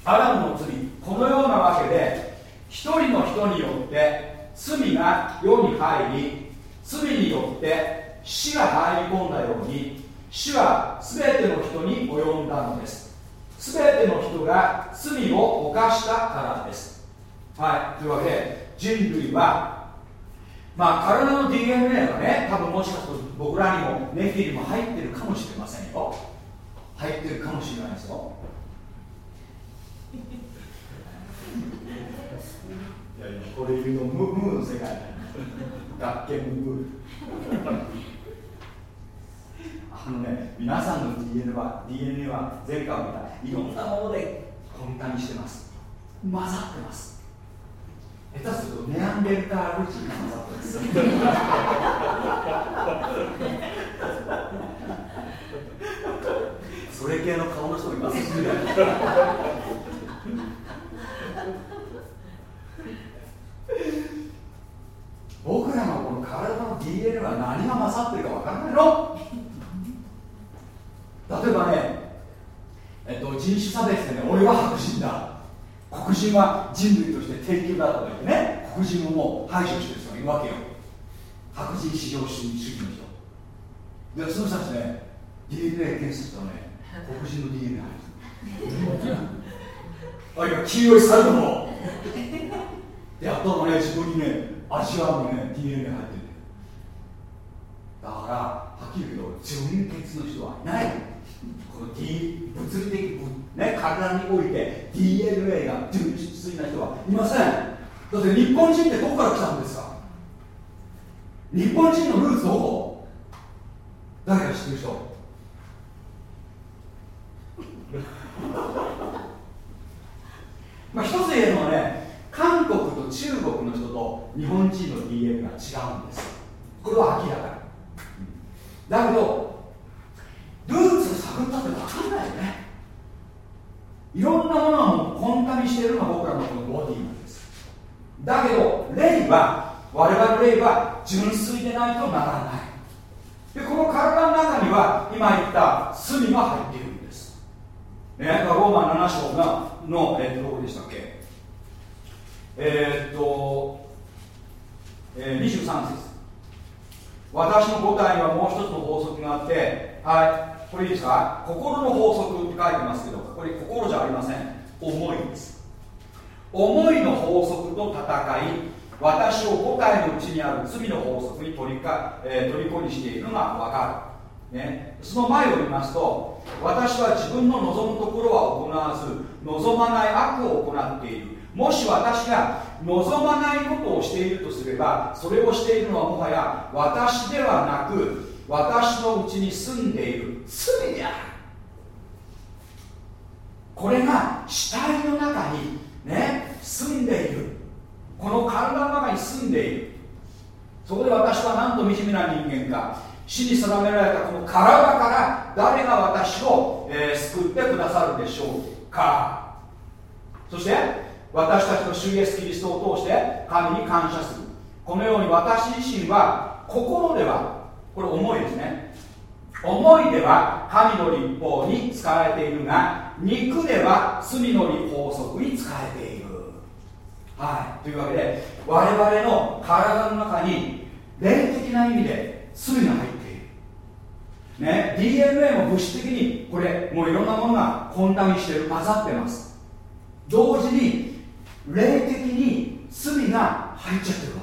アダムの罪このようなわけで一人の人によって罪が世に入り罪によって死が入り込んだように死は全ての人に及んだのです。全ての人が罪を犯したからです。はいというわけで人類はまあ体の DNA がね多分もしかすると僕らにもネフィリも入ってるかもしれませんよ。入ってるかもしれないですよ。これ言うのムムーの世界。学研ムーあのね皆さんの DNA は DNA は前回を見たいろんなもので混沌してます。混ざってます。下手するとネアンデルタール人が混ざってます。それ系の顔の人もいますしね 僕らのこの体の DNA は何が勝ってるか分からないの。例えばね、えっと、人種差別でね俺は白人だ。黒人は人類として低級だとか言ってね黒人をもう排除してる人がいるわけよ。白人至上主義の人。でその人たちね DNA 検査したらね黒人の DNA 入る。あるいは黄色いサルトモであとね自分にね味わうね DNA 入ってるだからはっきり言うけど純血の人はいない。この、D、物理的、ね、体において DNA が純粋な人はいません。だって日本人ってどこから来たんですか？日本人のルーツどこ？誰か知ってる人？まあ一つ言えるのはね韓国と中国の人と日本人の DNA が違うんです。これは明らかだけどルーツを探ったって分かんないよね。いろんなものがもうコンタミしているのが僕らのこのボディなんです。だけど霊は我々の霊は純粋でないとならない。でこの体の中には今言った罪が入っているんです。ねローマ7章がの、えー、どこでしたっけ？えー、っと、えー、23節。私の答えにはもう一つの法則があってはいこれいいですか？心の法則って書いてますけどこれ心じゃありません。思いです。思いの法則と戦い私を答えのうちにある罪の法則に取りか、えー、虜にしているのが分かる、ね、その前を見ますと私は自分の望むところは行わず望まない悪を行っている。もし私が望まないことをしているとすればそれをしているのはもはや私ではなく私のうちに住んでいる罪である。これが死体の中にね住んでいる。この体の中に住んでいる。そこで私はなんと惨めな人間か。死に定められたこの体から誰が私を、えー、救ってくださるでしょうか。そして私たちの主イエスキリストを通して神に感謝する。このように私自身は心ではこれ思いですね。思いでは神の立法に使われているが肉では罪の法則に使われている。はい。というわけで我々の体の中に霊的な意味で罪が入っている。ね。DNA も物質的にこれもういろんなものが混乱してる混ざってます。同時に霊的に罪が入っちゃってるわ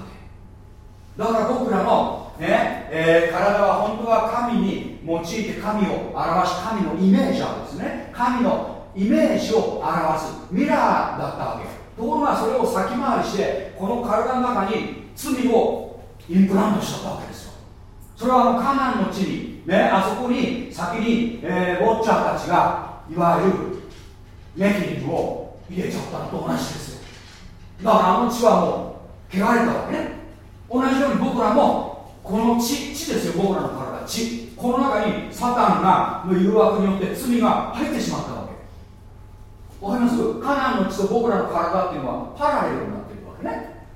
け。だから僕らのね、えー、体は本当は神に用いて神を表し神のイメージャーですね。神のイメージを表す。ミラーだったわけ。ところがそれを先回りしてこの体の中に罪をインプラントしちゃったわけですよ。それはあのカナンの地に、ね、あそこに先に、えー、ウォッチャーたちがいわゆるネフィリムを入れちゃったのと同じですよ。だからあの地はもう汚れたわけね。同じように僕らもこの地地ですよ。僕らの体。地。この中にサタンがの誘惑によって罪が入ってしまったわけ。わかります？カナンの地と僕らの体っていうのはパラレルになってるわけね。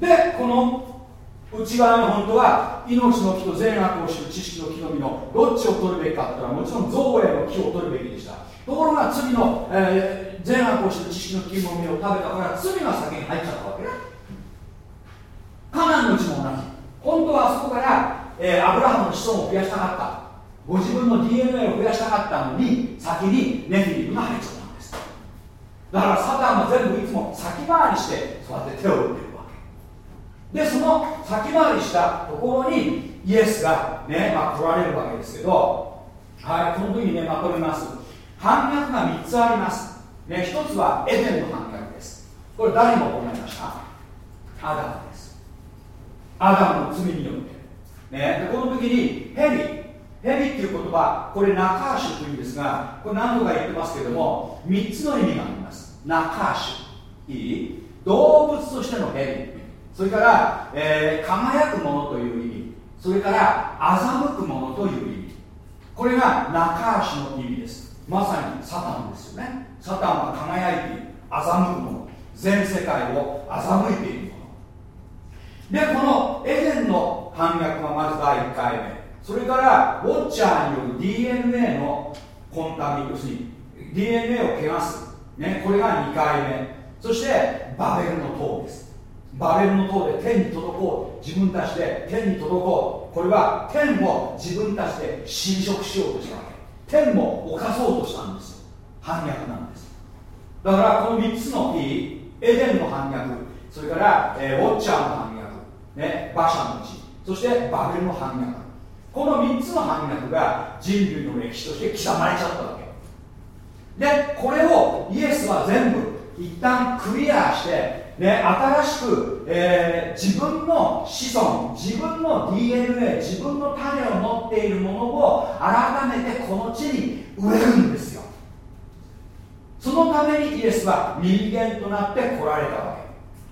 でこの内側に本当は命の木と善悪を知る知識の木の実のどっちを取るべきかっていうのはもちろん造営の木を取るべきでした。ところが罪の、えー、善悪を知る知識の木の実を食べたから罪が先に入っちゃったわけね。カナンのうちも同じ。本当はあそこから、えー、アブラハムの子孫を増やしたかった。ご自分の DNA を増やしたかったのに先にネフィリムが入っちゃったんです。だからサタンは全部いつも先回りしてそうやって手を打ってるわけ。でその先回りしたところにイエスがね、まあ、来られるわけですけどはいこの時にねまとめます。反逆が3つあります。ね、1つはエデンの反逆です。これ誰も行いました？アダムです。アダムの罪によって、ね、でこの時にヘビヘビっていう言葉これナカーシュというんですがこれ何度か言ってますけども3つの意味があります。ナカーシュ。いい？動物としてのヘビそれから、えー、輝くものという意味。それから欺くものという意味。これがナカーシュの意味です。まさにサタンですよね。サタンは輝いている欺くもの全世界を欺いているものでこのエデンの反逆はまず第1回目。それからウォッチャーによる DNA のコンタミ要するに。DNA を汚す、ね、これが2回目。そしてバベルの塔です。バベルの塔で天に届こう。自分たちで天に届こう。これは天を自分たちで侵食しようとしたわけ。天も犯そうとしたんです。反逆なんです。だからこの3つの P エデンの反逆それから、えー、ウォッチャーの反逆、ね、馬車の地そしてバベルの反逆。この3つの反逆が人類の歴史として刻まれちゃったわけ。でこれをイエスは全部一旦クリアして、ね、新しく、えー、自分の子孫自分の DNA 自分の種を持っているものを改めてこの地に植えるんですよ。そのためにイエスは人間となって来られたわ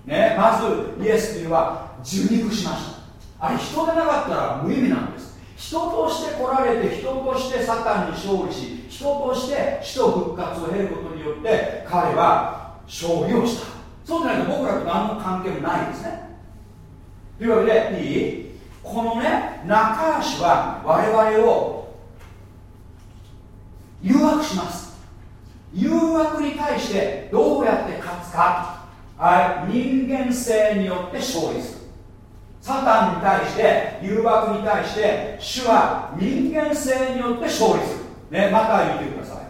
け、ね、まずイエスというのは受肉しました。あれ人でなかったら無意味なんです。人として来られて人としてサタンに勝利し人として死と復活を経ることによって彼は勝利をした。そうじゃないと僕らと何の関係もないんですね。というわけでいい？このね中足は我々を誘惑します。誘惑に対してどうやって勝つか、はい、人間性によって勝利する。サタンに対して誘惑に対して主は人間性によって勝利する。ねまた言ってください。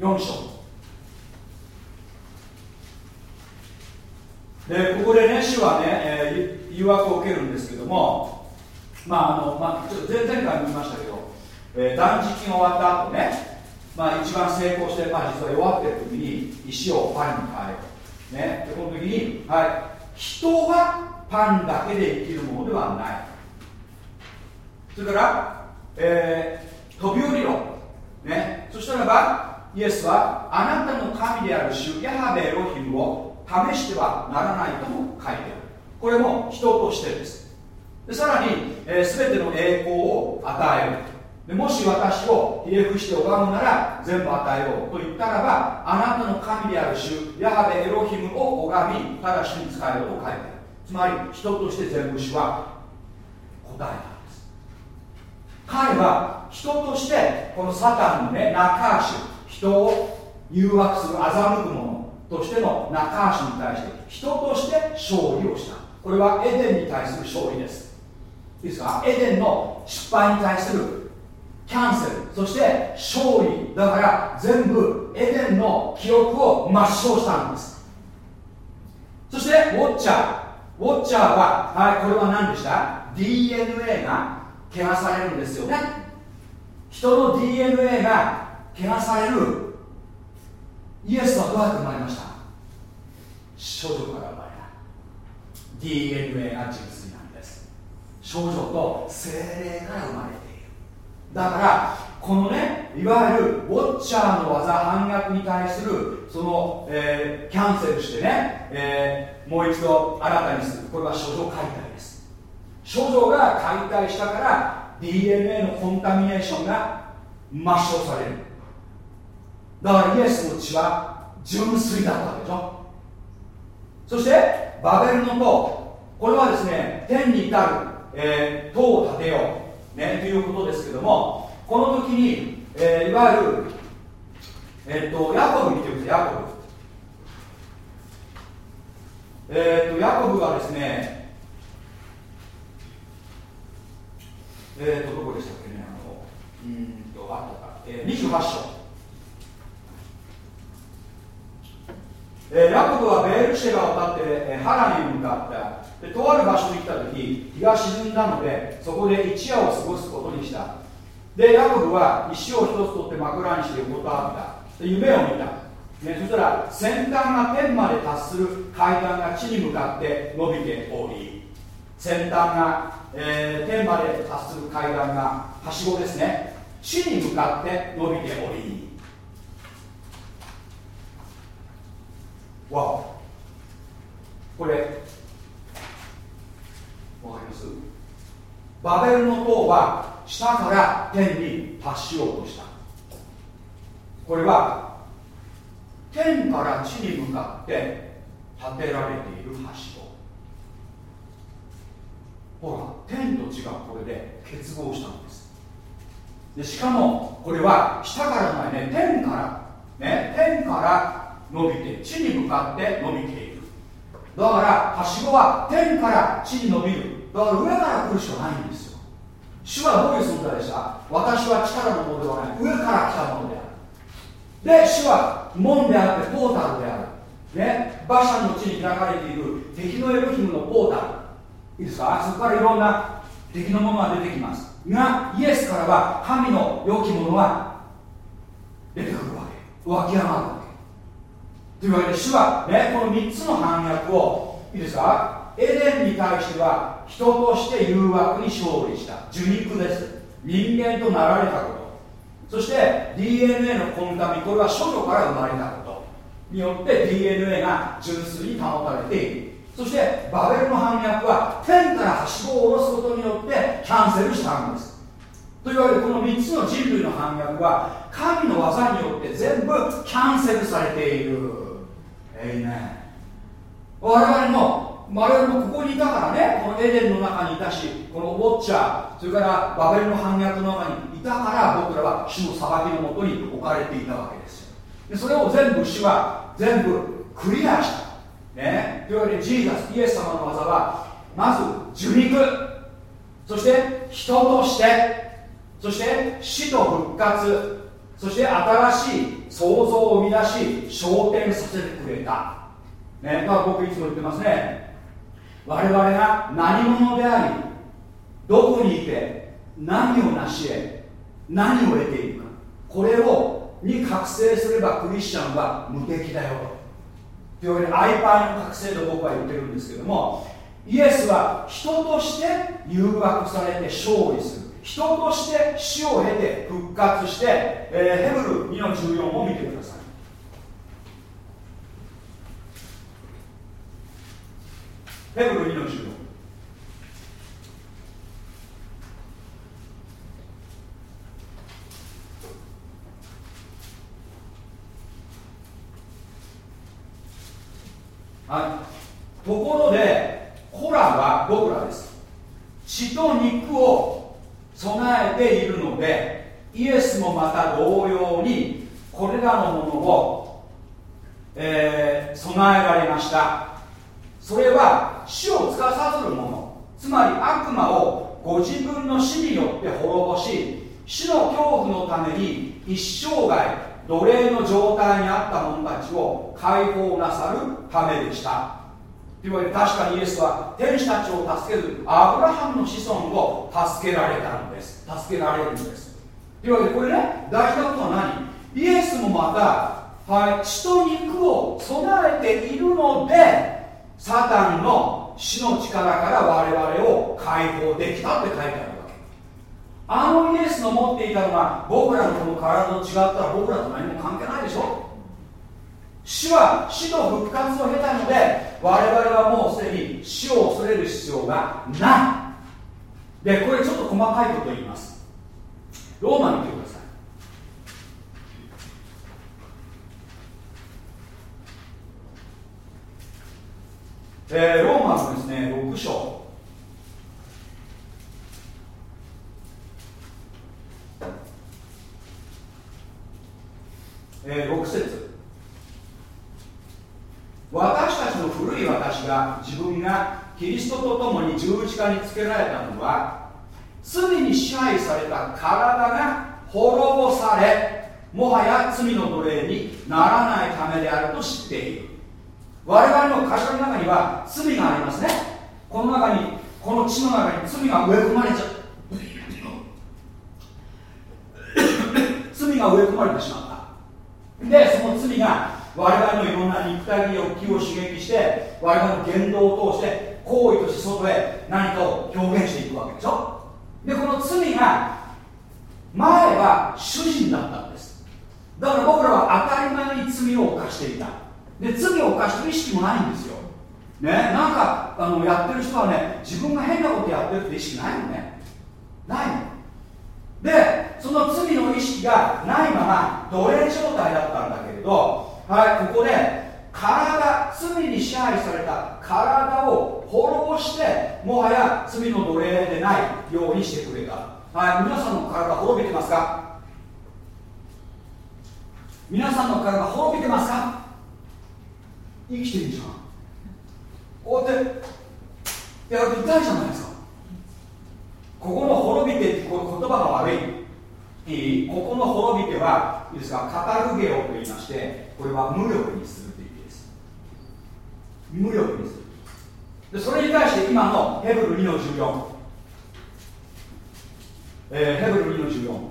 4章。でここでね主はね、えー、誘惑を受けるんですけどもまああの、まあ、ちょっと前々回も言いましたけど、えー、断食が終わった後ねまあ一番成功して、まあ、実は弱ってる時に石をパンに変える、ね、でこの時に、はい、人はパンだけで生きるものではない。それから、えー、飛び降りろ、ね、そしたらばイエスはあなたの神である主ヤハベエロヒムを試してはならないとも書いてある。これも人としてです。でさらに、えー、全ての栄光を与える。でもし私をひれ伏して拝むなら全部与えようと言ったらばあなたの神である主ヤハベエロヒムを拝みただしに使えろと書いてある。つまり人として全部主は答えたんです。彼は人としてこのサタンのね中足人を誘惑する欺くものとしての中橋に対して人として勝利をした。これはエデンに対する勝利です。いいですか？エデンの失敗に対するキャンセルそして勝利。だから全部エデンの記憶を抹消したんです。そしてウォッチャー。ウォッチャーは、はい、これは何でした？DNA が汚されるんですよね。人の DNA が汚されるイエスはどうやって生まれました。少女から生まれた。DNA が純粋なんです。少女と精霊から生まれている。だからこのねいわゆるウォッチャーの技反逆に対するその、えー、キャンセルしてね、えー、もう一度新たにする。これは少女解体です。少女が解体したから DNA のコンタミネーションが抹消される。だからイエスの血は純粋だったわけでしょ。そしてバベルの塔。これはですね天に至る、えー、塔を建てよう、ね、ということですけどもこの時に、えー、いわゆる、えーと、ヤコブ見てくださいヤコブ。えーと、ヤコブはですねえっ、ー、とどこでしたっけねあのうんとあったか、えー、28章。えー、ヤコブはベールシェバを立って、えー、ハラに向かった。でとある場所に来た時日が沈んだのでそこで一夜を過ごすことにした。でヤコブは石を一つ取って枕にして横たわった。夢を見た、ね、そしたら先端が天まで達する階段が地に向かって伸びており先端が、えー、天まで達する階段がはしごですね。地に向かって伸びており。わこれわかります？バベルの塔は下から天に達しようとした。これは天から地に向かって建てられているはしごほら天と地がこれで結合したんです。でしかもこれは下からの前ね天からね天から伸びて地に向かって伸びているだからはしごは天から地に伸びる。だから上から来るしかないんですよ。主はどういう存在でした？私は力のものではない。上から来たものである。で主は門であってポータルである。ね、馬車の地に開かれている。敵のエロヒムのポータル。いいですか？そこからいろんな敵のものが出てきます。がイエスからは神の良きものが出てくるわけ。湧き上がるというわけで主は、ね、この3つの反逆をいいですか？エデンに対しては人として誘惑に勝利した。受肉です。人間となられたこと。そして DNA のこのためこれは処女から生まれたこと。によって DNA が純粋に保たれている。そしてバベルの反逆は天からはしごを下ろすことによってキャンセルしたんです。というわけでこの3つの人類の反逆は神の技によって全部キャンセルされている。えいね我々も我々もここにいたからねこのエデンの中にいたしこのウォッチャーそれからバベルの反逆の中にいたから僕らは主の裁きのもとに置かれていたわけですよ。でそれを全部主は全部クリアした。ね、というわけでジーザスイエス様の技はまず受肉。そして人として。そして死と復活。そして新しい創造を生み出し昇天させてくれた、ね、だから僕いつも言ってますね。我々が何者でありどこにいて何を成し得何を得ているか。これをに覚醒すればクリスチャンは無敵だよというわけでアイパイの覚醒と僕は言ってるんですけどもイエスは人として誘惑されて勝利する。人として死を経て復活して、えー、ヘブル2の14を見てください。ヘブル2の14はい、ところでコラは僕らです。血と肉を備えているのでイエスもまた同様にこれらのものを、えー、備えられました。それは死を司るものつまり悪魔をご自分の死によって滅ぼし死の恐怖のために一生涯奴隷の状態にあった者たちを解放なさるためでした。というわけで確かにイエスは天使たちを助けるアブラハムの子孫を助けられたんです。助けられるんです。というわけでこれね大事なことは何？イエスもまた、はい、血と肉を備えているのでサタンの死の力から我々を解放できたって書いてあるわけ。あのイエスの持っていたのが僕らのこの体と違ったら僕らと何も関係ないでしょ？死は死と復活を経たので我々はもうすでに死を恐れる必要がない。でこれちょっと細かいこと言います。ローマに来てください。えー、ローマのですね6章。えー、6節。私たちの古い私が自分がキリストと共に十字架につけられたのは罪に支配された体が滅ぼされもはや罪の奴隷にならないためであると知っている。我々の体の中には罪がありますね。この中にこの血の中に罪が植え込まれちゃう。罪が植え込まれてしまうでその罪が我々のいろんな肉体欲求を刺激して我々の言動を通して行為として外へ何かを表現していくわけでしょ？でこの罪が前は主人だったんです。だから僕らは当たり前に罪を犯していた。で罪を犯してる意識もないんですよ。ねなんかあのやってる人はね自分が変なことやってるって意識ないのね。ないの。でその罪の意識がないまま奴隷状態だったんだけれどはいここで体罪に支配された体を滅ぼしてもはや罪の奴隷でないようにしてくれた。はい皆さんの体滅びてますか？皆さんの体滅びてますか？生きてるじゃん。こうやってやると痛いじゃないですか。ここの滅びてって言葉が悪い。いいここの滅びてはいいですかカタルゲオと言いましてこれは無力にするという意味です。無力にする。でそれに対して今のヘブル2の14、えー、ヘブル2の14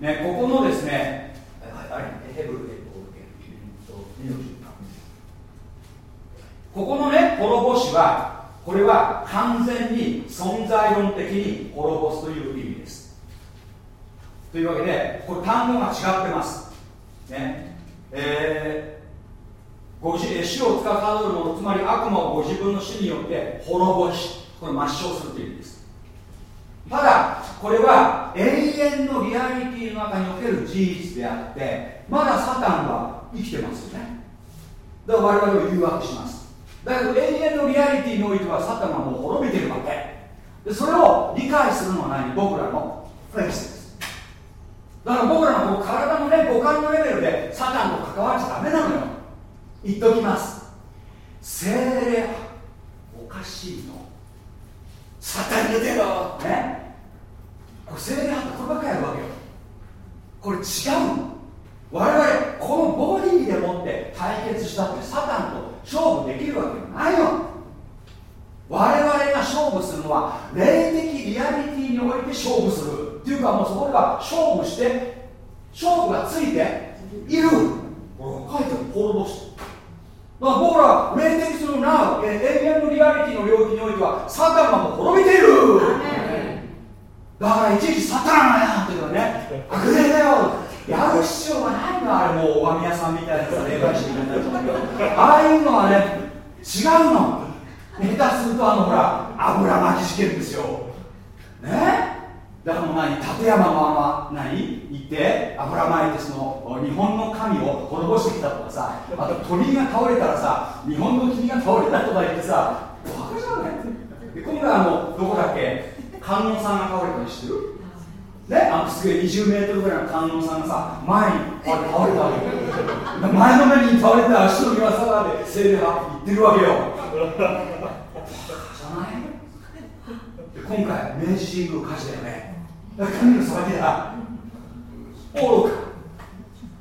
ね、ここのですね、あれ、ヘブル、ここのね、滅ぼしは、これは完全に存在論的に滅ぼすという意味です。というわけで、これ単語が違ってます。ね。えー、ご自死を司る者、つまり悪魔をご自分の死によって滅ぼし、これ抹消するという意味です。ただこれは永遠のリアリティの中における事実であってまだサタンは生きてますよねだから我々を誘惑しますだけど永遠のリアリティにおいてはサタンはもう滅びてるわけ。でそれを理解するのは何？僕らのフレックスです。だから僕らの体のね五感のレベルでサタンと関わっちゃダメなのよ。言っときます。精霊おかしいの。サタン出てろね？これ精霊派ってこればっかりやるわけよ。これ違うの。我々このボディでもって対決したってサタンと勝負できるわけないよ。我々が勝負するのは霊的リアリティにおいて勝負する。っていうかもうそこでは勝負して勝負がついている。これ書いてある。滅ぼしてだから僕ら霊的するな永遠のリアリティの領域においてはサタンがもう滅びている。だからいちいちサタンやって言うのね悪霊だよやる必要がないのあれもうおみ屋さんみたいなさ霊媒師みたいなああいうのはね違うの。下手するとあのほら油巻き事件ですよ。ね？だからもう何立山のまま何行って油巻いてその日本の神を滅ぼしてきたとかさあと鳥居が倒れたらさ日本の君が倒れたとか言ってさバカじゃない？で今回あのどこだっけ？観音さんが倒れたの知ってる？ね、あのすげえ20メートルぐらいの観音さんがさ前にこう倒れたわけ前のめりに倒れて足の際さで精霊が言ってるわけよ。じゃない？今回明治神宮火事だよね神の騒ぎだ。愚か。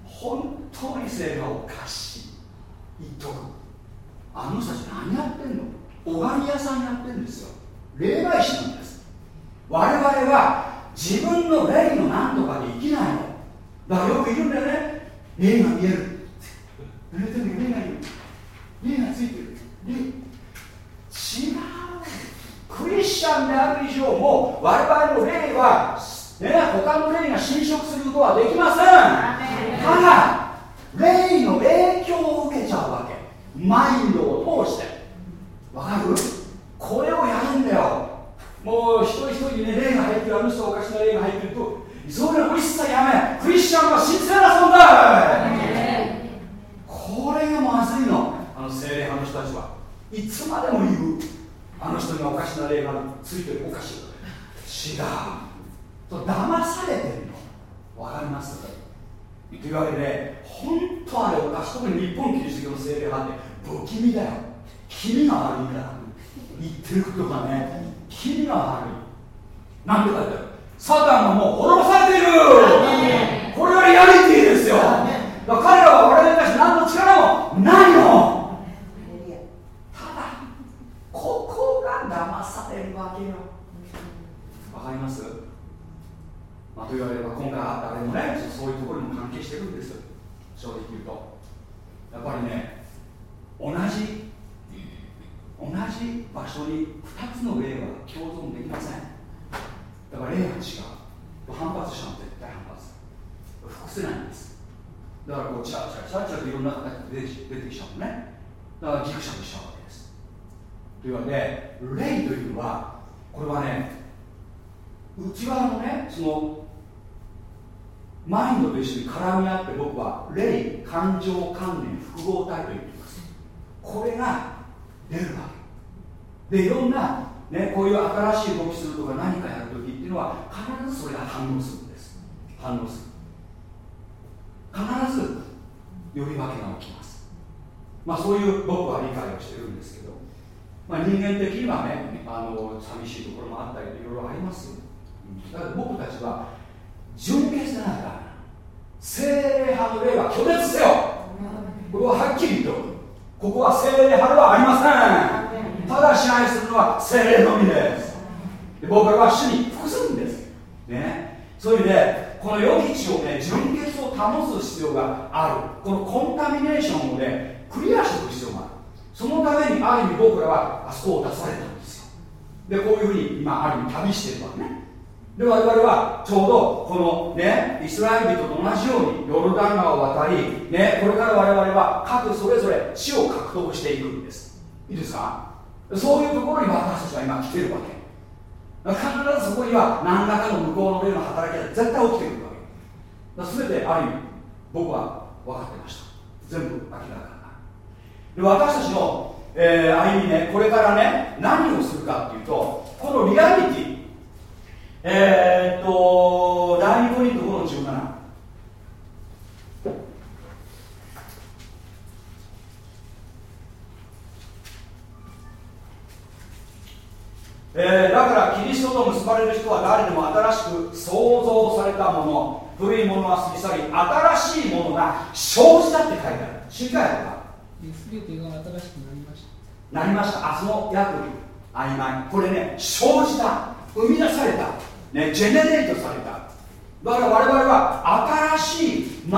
本当に精霊がおかしい言っとく。あの人たち何やってんの？拝み屋さんやってんですよ。霊媒師なんです。我々は自分の霊の何とかで生きないの。だからよくいるんだよね。霊が見える。濡れても霊がいる。霊がついてる。霊違う。クリスチャンである以上も我々の霊は、ね、他の霊が侵食することはできません。ただ霊の影響を受けちゃうわけ。マインドを通して。わかる？これをやるんだよもう一人一人にね霊が入ってるあの人おかしな霊が入ってるとそういうの一切やめクリスチャンは神聖な存在。これがまずいの。あの精霊派の人たちはいつまでも言う。あの人におかしな霊がついてるおかしい違う。と騙されてるの。わかります？というわけで本当あれおかしい特に日本キリスト教の精霊派って不気味だよ。気味が悪いんだ言ってることがね気味が悪いなんて書いてある。サタンがもう滅ぼされている。これがリアリティですよ。だから彼らは我々に対して何の力もないの。ただここが騙されるわけよ。わかります？まあ、と言われれば今回あったあれもねそういうところにも関係してるんです。正直言うと。やっぱりね同じ同じ場所に2つの霊は共存できません。だから霊が違う。反発したの絶対反発。複せなんです。だからこうチャラチャラチャラチャラといろんな形で出て出てきちゃうのね。だからギクシャクしちゃうわけです。というわけで霊というのはこれはね内側のねそのマインドと一緒に絡み合って僕は霊感情関連複合体と言っています。これが出るわけ。でいろんな、ね、こういう新しい動きするとか何かやるときっていうのは必ずそれが反応するんです。反応する。必ず呼び分けが起きます。まあそういう僕は理解をしてるんですけど、まあ、人間的にはねあの寂しいところもあったりいろいろありますだから僕たちは純潔でないから精霊派の霊は拒絶せよ。これははっきりとここは精霊派ではありません。ただ支配するのは精霊のみです。で僕らは主に服すんです。ね。そういう意味でこの予期地をね純潔を保つ必要がある。このコンタミネーションをねクリアしておく必要がある。そのためにある意味僕らはあそこを出されたんですよ。でこういうふうに今ある意味旅してるわけねで我々はちょうどこのねイスラエル人と同じようにヨルダン川を渡り、ね、これから我々は各それぞれ地を獲得していくんです。いいですか？そういうところに私たちは今来てるわけ。必ずそこには何らかの向こうの霊の働きが絶対起きてくるわけ。全てある意味僕は分かってました。全部明らかなで私たちの、えー、歩みねこれからね何をするかっていうとこのリアリティえー、っと第2コリント5の17えー、だからキリストと結ばれる人は誰でも新しく創造されたもの古いものは過ぎ去り新しいものが生じたって書いてある。知りたいのか？全てが新しくなりました。なりました。明日の訳曖昧。これね生じた。生み出されたねジェネレートされた。だから我々は新しい全く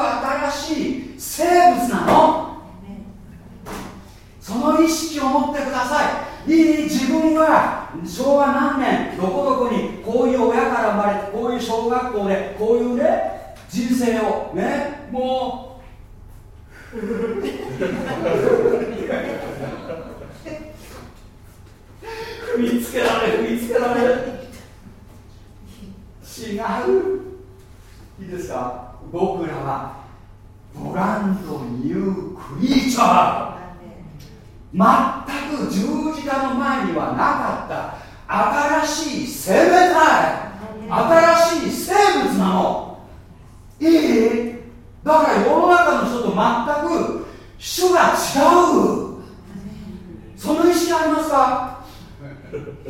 新しい生物なの。その意識を持ってください。いい自分は昭和何年どこどこにこういう親から生まれてこういう小学校でこういうね人生をねもう。踏みつけられる踏みつけられる。違う。いいですか？僕らはブランドニュークリーチャー。全く十字架の前にはなかった。新しい生命体。新しい生物なの。いいだから世の中の人と全く種が違う。その意識ありますか？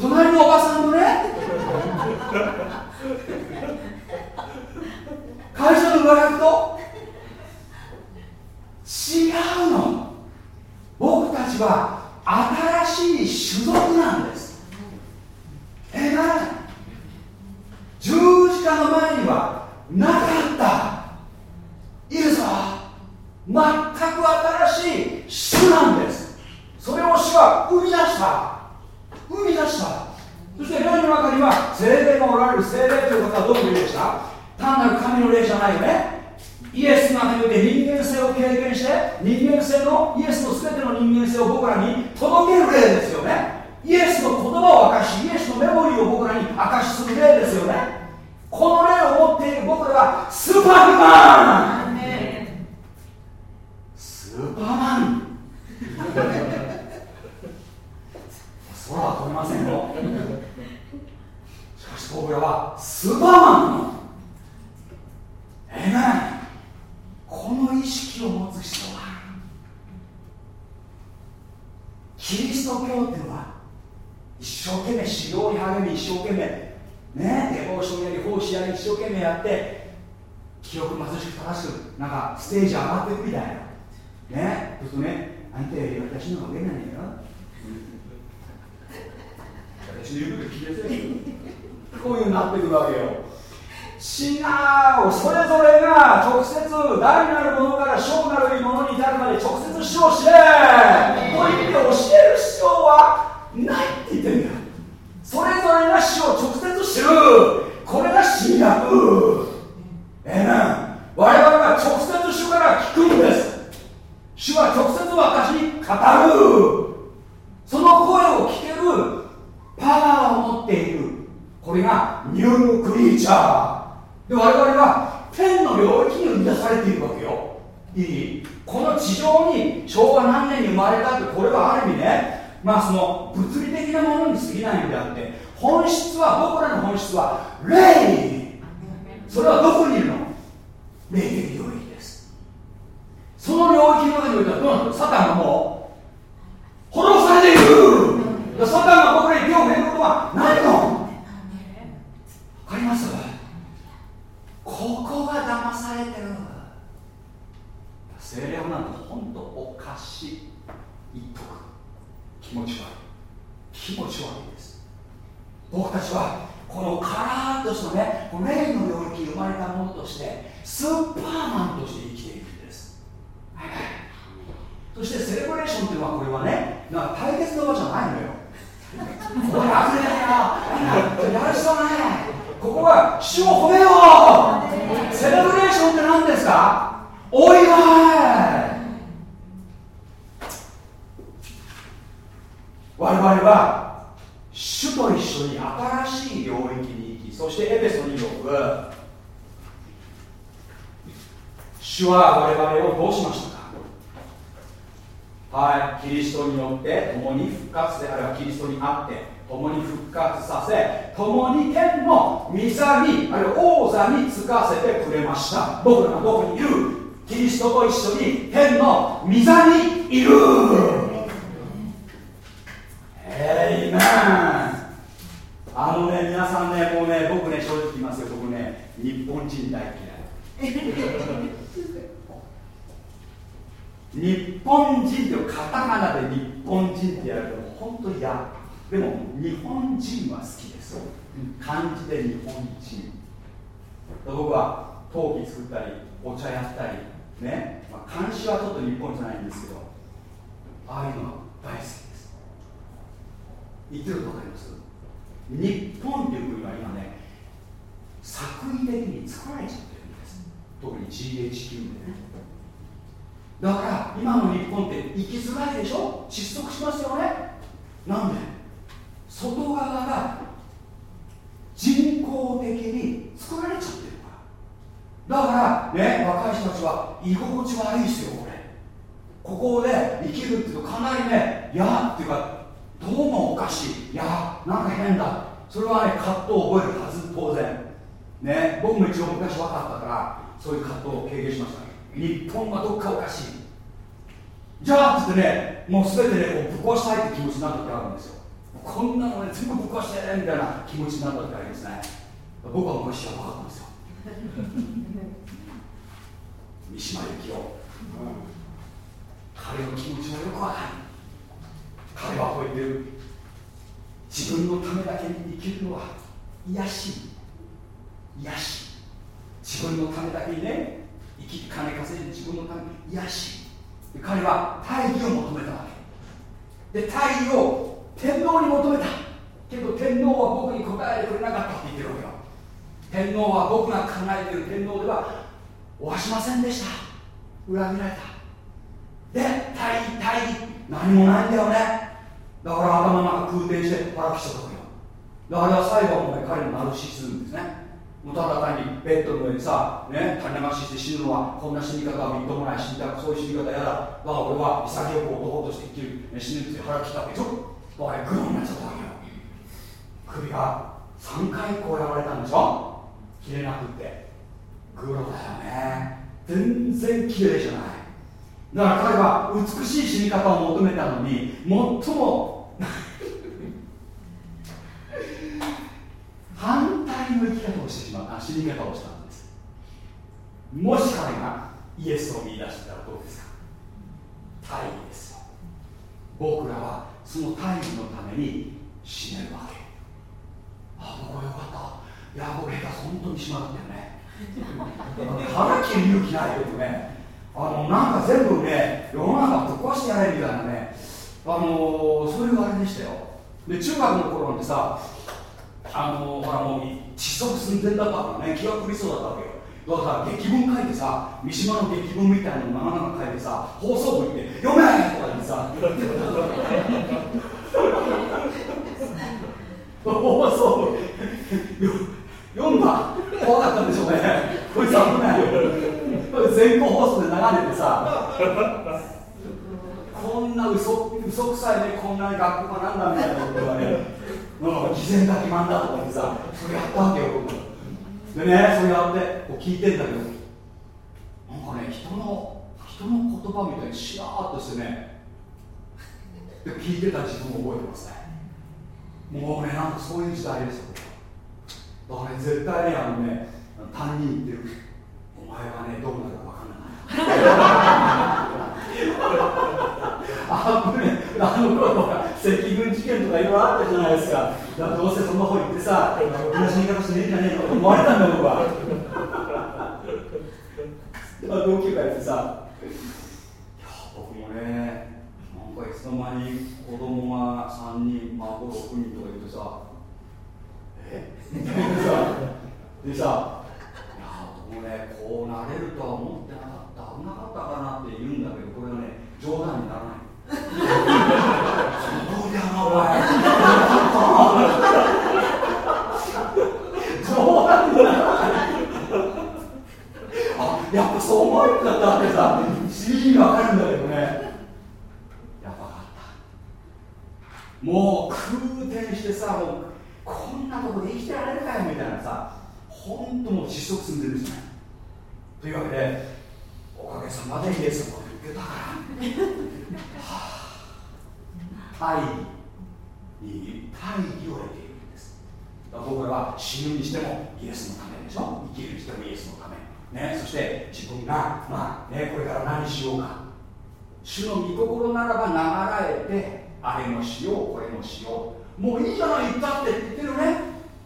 隣のおばさんのね会社の上役と違うの。僕たちは新しい種族なんです。えな十字架の前にはなかった。いいですか全く新しい種なんです。それを主は生み出した。生み出した。そして霊の中には精霊がおられる精霊ということはどういう霊でした？単なる神の霊じゃないよね。イエスがによって人間性を経験して人間性のイエスの全ての人間性を僕らに届ける例ですよね。イエスの言葉を明かしイエスのメモリーを僕らに明かしする例ですよね。この例を持っている僕らはスーパーマン。スーパーマン。空は飛びませんよしかし僕らはスーパーマンなのええねこの意識を持つ人はキリスト教っていうのは一生懸命修行に励み一生懸命ねデボーションやり奉仕やり一生懸命やって記憶貧しく正しくなんかステージ上がっていくみたいな。ねそうするとねあんたより私の方が上なんだよ私の？言うこと聞いてこういうなってくるわけよ。違うそれぞれが直接大なるものから小なるものに至るまで直接主を知れ。という意味で教える必要はないって言ってるんだ。それぞれが主を直接知る。これが新約ええな。我々は直接主から聞くんです。主は直接私に語る。その声を聞けるパワーを持っている。これがニュークリーチャー。で我々は天の領域に生み出されているわけよ。いい？この地上に昭和何年に生まれたってこれはある意味ね。まあその物理的なものに過ぎないのであって本質は僕らの本質は霊。それはどこにいるの？霊的領域です。その領域の中においてはどうなるサタンがもう滅ぼされている。サタンが僕らに手を振ることはないの。りますここが騙されてる精霊なんて本当おかしい言っとく気持ち悪い。気持ち悪いです。僕たちはこのカラーッとしたね霊の領域に生まれたものとしてスーパーマンとして生きているんです。そしてセレブレーションっていうのはこれはねなんか対決の場じゃないのよ。これ悪霊だよやる必要ないここは主を褒めよう。セレブレーションって何ですか？お祝い。我々は主と一緒に新しい領域に行きそしてエペソに6主は我々をどうしましたか？はいキリストによって共に復活であるいはキリストにあって共に復活させ共に天の御座にあるいは王座につかせてくれました。僕らがどこにいるキリストと一緒に天の御座にいる。えいめんあのね皆さんねもうね僕ね正直言いますよ。僕ね日本人大嫌い。日本人ってカタカナで日本人ってやると本当嫌でも日本人は好きです。漢字で日本人。僕は陶器作ったりお茶やったりね、まあ、監視はちょっと日本じゃないんですけどああいうのは大好きです。言ってること分かります？日本っていう国は今ね作為的に作られちゃってるんです。特に GHQ でね。だから今の日本って生きづらいでしょ？窒息しますよね？なんで？外側が人工的に作られちゃってるだからね若い人たちは居心地悪いですよこれ。ここで生きるっていうとかなりねやっていうかどうもおかしい。いやなんか変だ。それはね葛藤を覚えるはず当然。ね僕も一応昔分かったからそういう葛藤を経験しました。日本はどっかおかしい。じゃあっつってねもう全てねぶっ壊したいって気持ちになった時あるんですよ。こんなのね全部ぶっ壊してみたいな気持ちになった時ありますね。僕は昔は分かったんですよ。三島由紀夫、うん、彼の気持ちはよくわかる。彼はこう言ってる自分のためだけに生きるのは癒し。癒し。自分のためだけにね生き金稼いで自分のために癒し。彼は大義を求めたわけ。で大義を天皇に求めた。けど天皇は僕に答えてくれなかったって言ってるわけよ。天皇は僕が考えている天皇ではおわしませんでした。裏切られた。で大義大義何もないんだよね。だから頭の中空転して腹きちゃったわけよ。だから最後はもうね彼のナルシスんですね。もうただ単にベッドの上にさ、ね、種ましして死ぬのはこんな死に方はみっともない死にたそういう死に方嫌だ。だから俺は潔く男として生きる、死ぬって腹切ったわけでしょ。だからグロになっちゃったわけよ。首が3回こうやられたんでしょ？切れなくって。グロだよね。全然綺麗じゃない。だから彼は美しい死に方を求めたのに最も 反対の生き方をしてしまった死に方をしたんです。もし彼がイエスを見出してたらどうですか？大義ですよ。僕らはその大義のために死ねるわけ。あ僕はよかった。いや僕下手本当にしまったよね。腹切る勇気ないけどね。あのなんか全部ね世の中ぶっ壊してやれみたいなね。あのー、そういうあれでしたよ。で中学の頃なんてさあのー、ほらもう窒息寸前だったからね気が狂いそうだったわけよ。だから劇文書いてさ三島の劇文みたいなの長々書いてさ放送部行って「読め!」とか言ってさ 放送部。読んだ？怖かったんでしょうね。こいつ危ない全校放送で流れてさこんな嘘嘘くさいねこんなに学校がなんだみたいなことがねなんか偽善だ欺瞞だとか言ってさそれやったわけよ僕。でねそれやってこう聞いてんだけどなんかね人の人の言葉みたいにしらーっとしてねで聞いてた自分を覚えてますね。もうねなんかそういう時代ですよ。だからね絶対ねあのね担任ってるお前はねどうなるか分かんない。あねあの頃は赤軍事件とかいろいろあったじゃないですか。だからどうせそんな方行ってさ同じ言い方してねえんじゃねえのと思われたんだ僕は同級会ってさいや僕もねなんかいつの間に子供が3人孫6人とか言ってさえ？みたいなさでさいや僕もねこうなれるとは思ってなかった。危なかったかなって言うんだけどこれはね冗談にならない なお前冗談にならないあやっぱそう思うんだったってさ不思議に分かるんだけどね。やばかった。もう空転してさもうこんなとこで生きてられるかよみたいなさ。本当もう窒息すんでるんですね。というわけでおかげさまでイエス様を受けたから。大義に大義を得ているんです。僕らは死ぬにしてもイエスのためでしょ。生きるにしてもイエスのため。ね、そして自分が、まあね、これから何しようか。主の御心ならば流れてあれもしようこれもしよう。もういいじゃない言ったって言ってるね。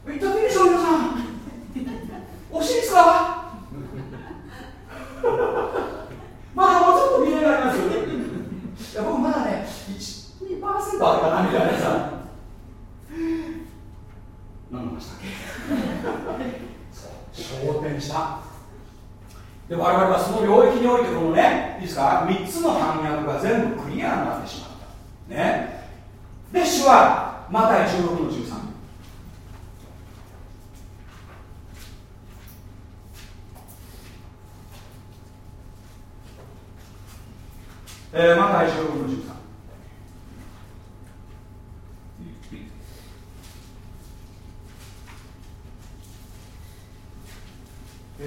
言ったっていいでしょ皆さん。惜しいですかまだもうちょっと見えがありますよいや僕まだね12%あるかなみたいなさ何の話だっけ？そう昇天した。で我々はその領域においてこのねいいですか？3つの反逆が全部クリアになってしまった。ね。で主はマタイ16の13えー、マタイ16の13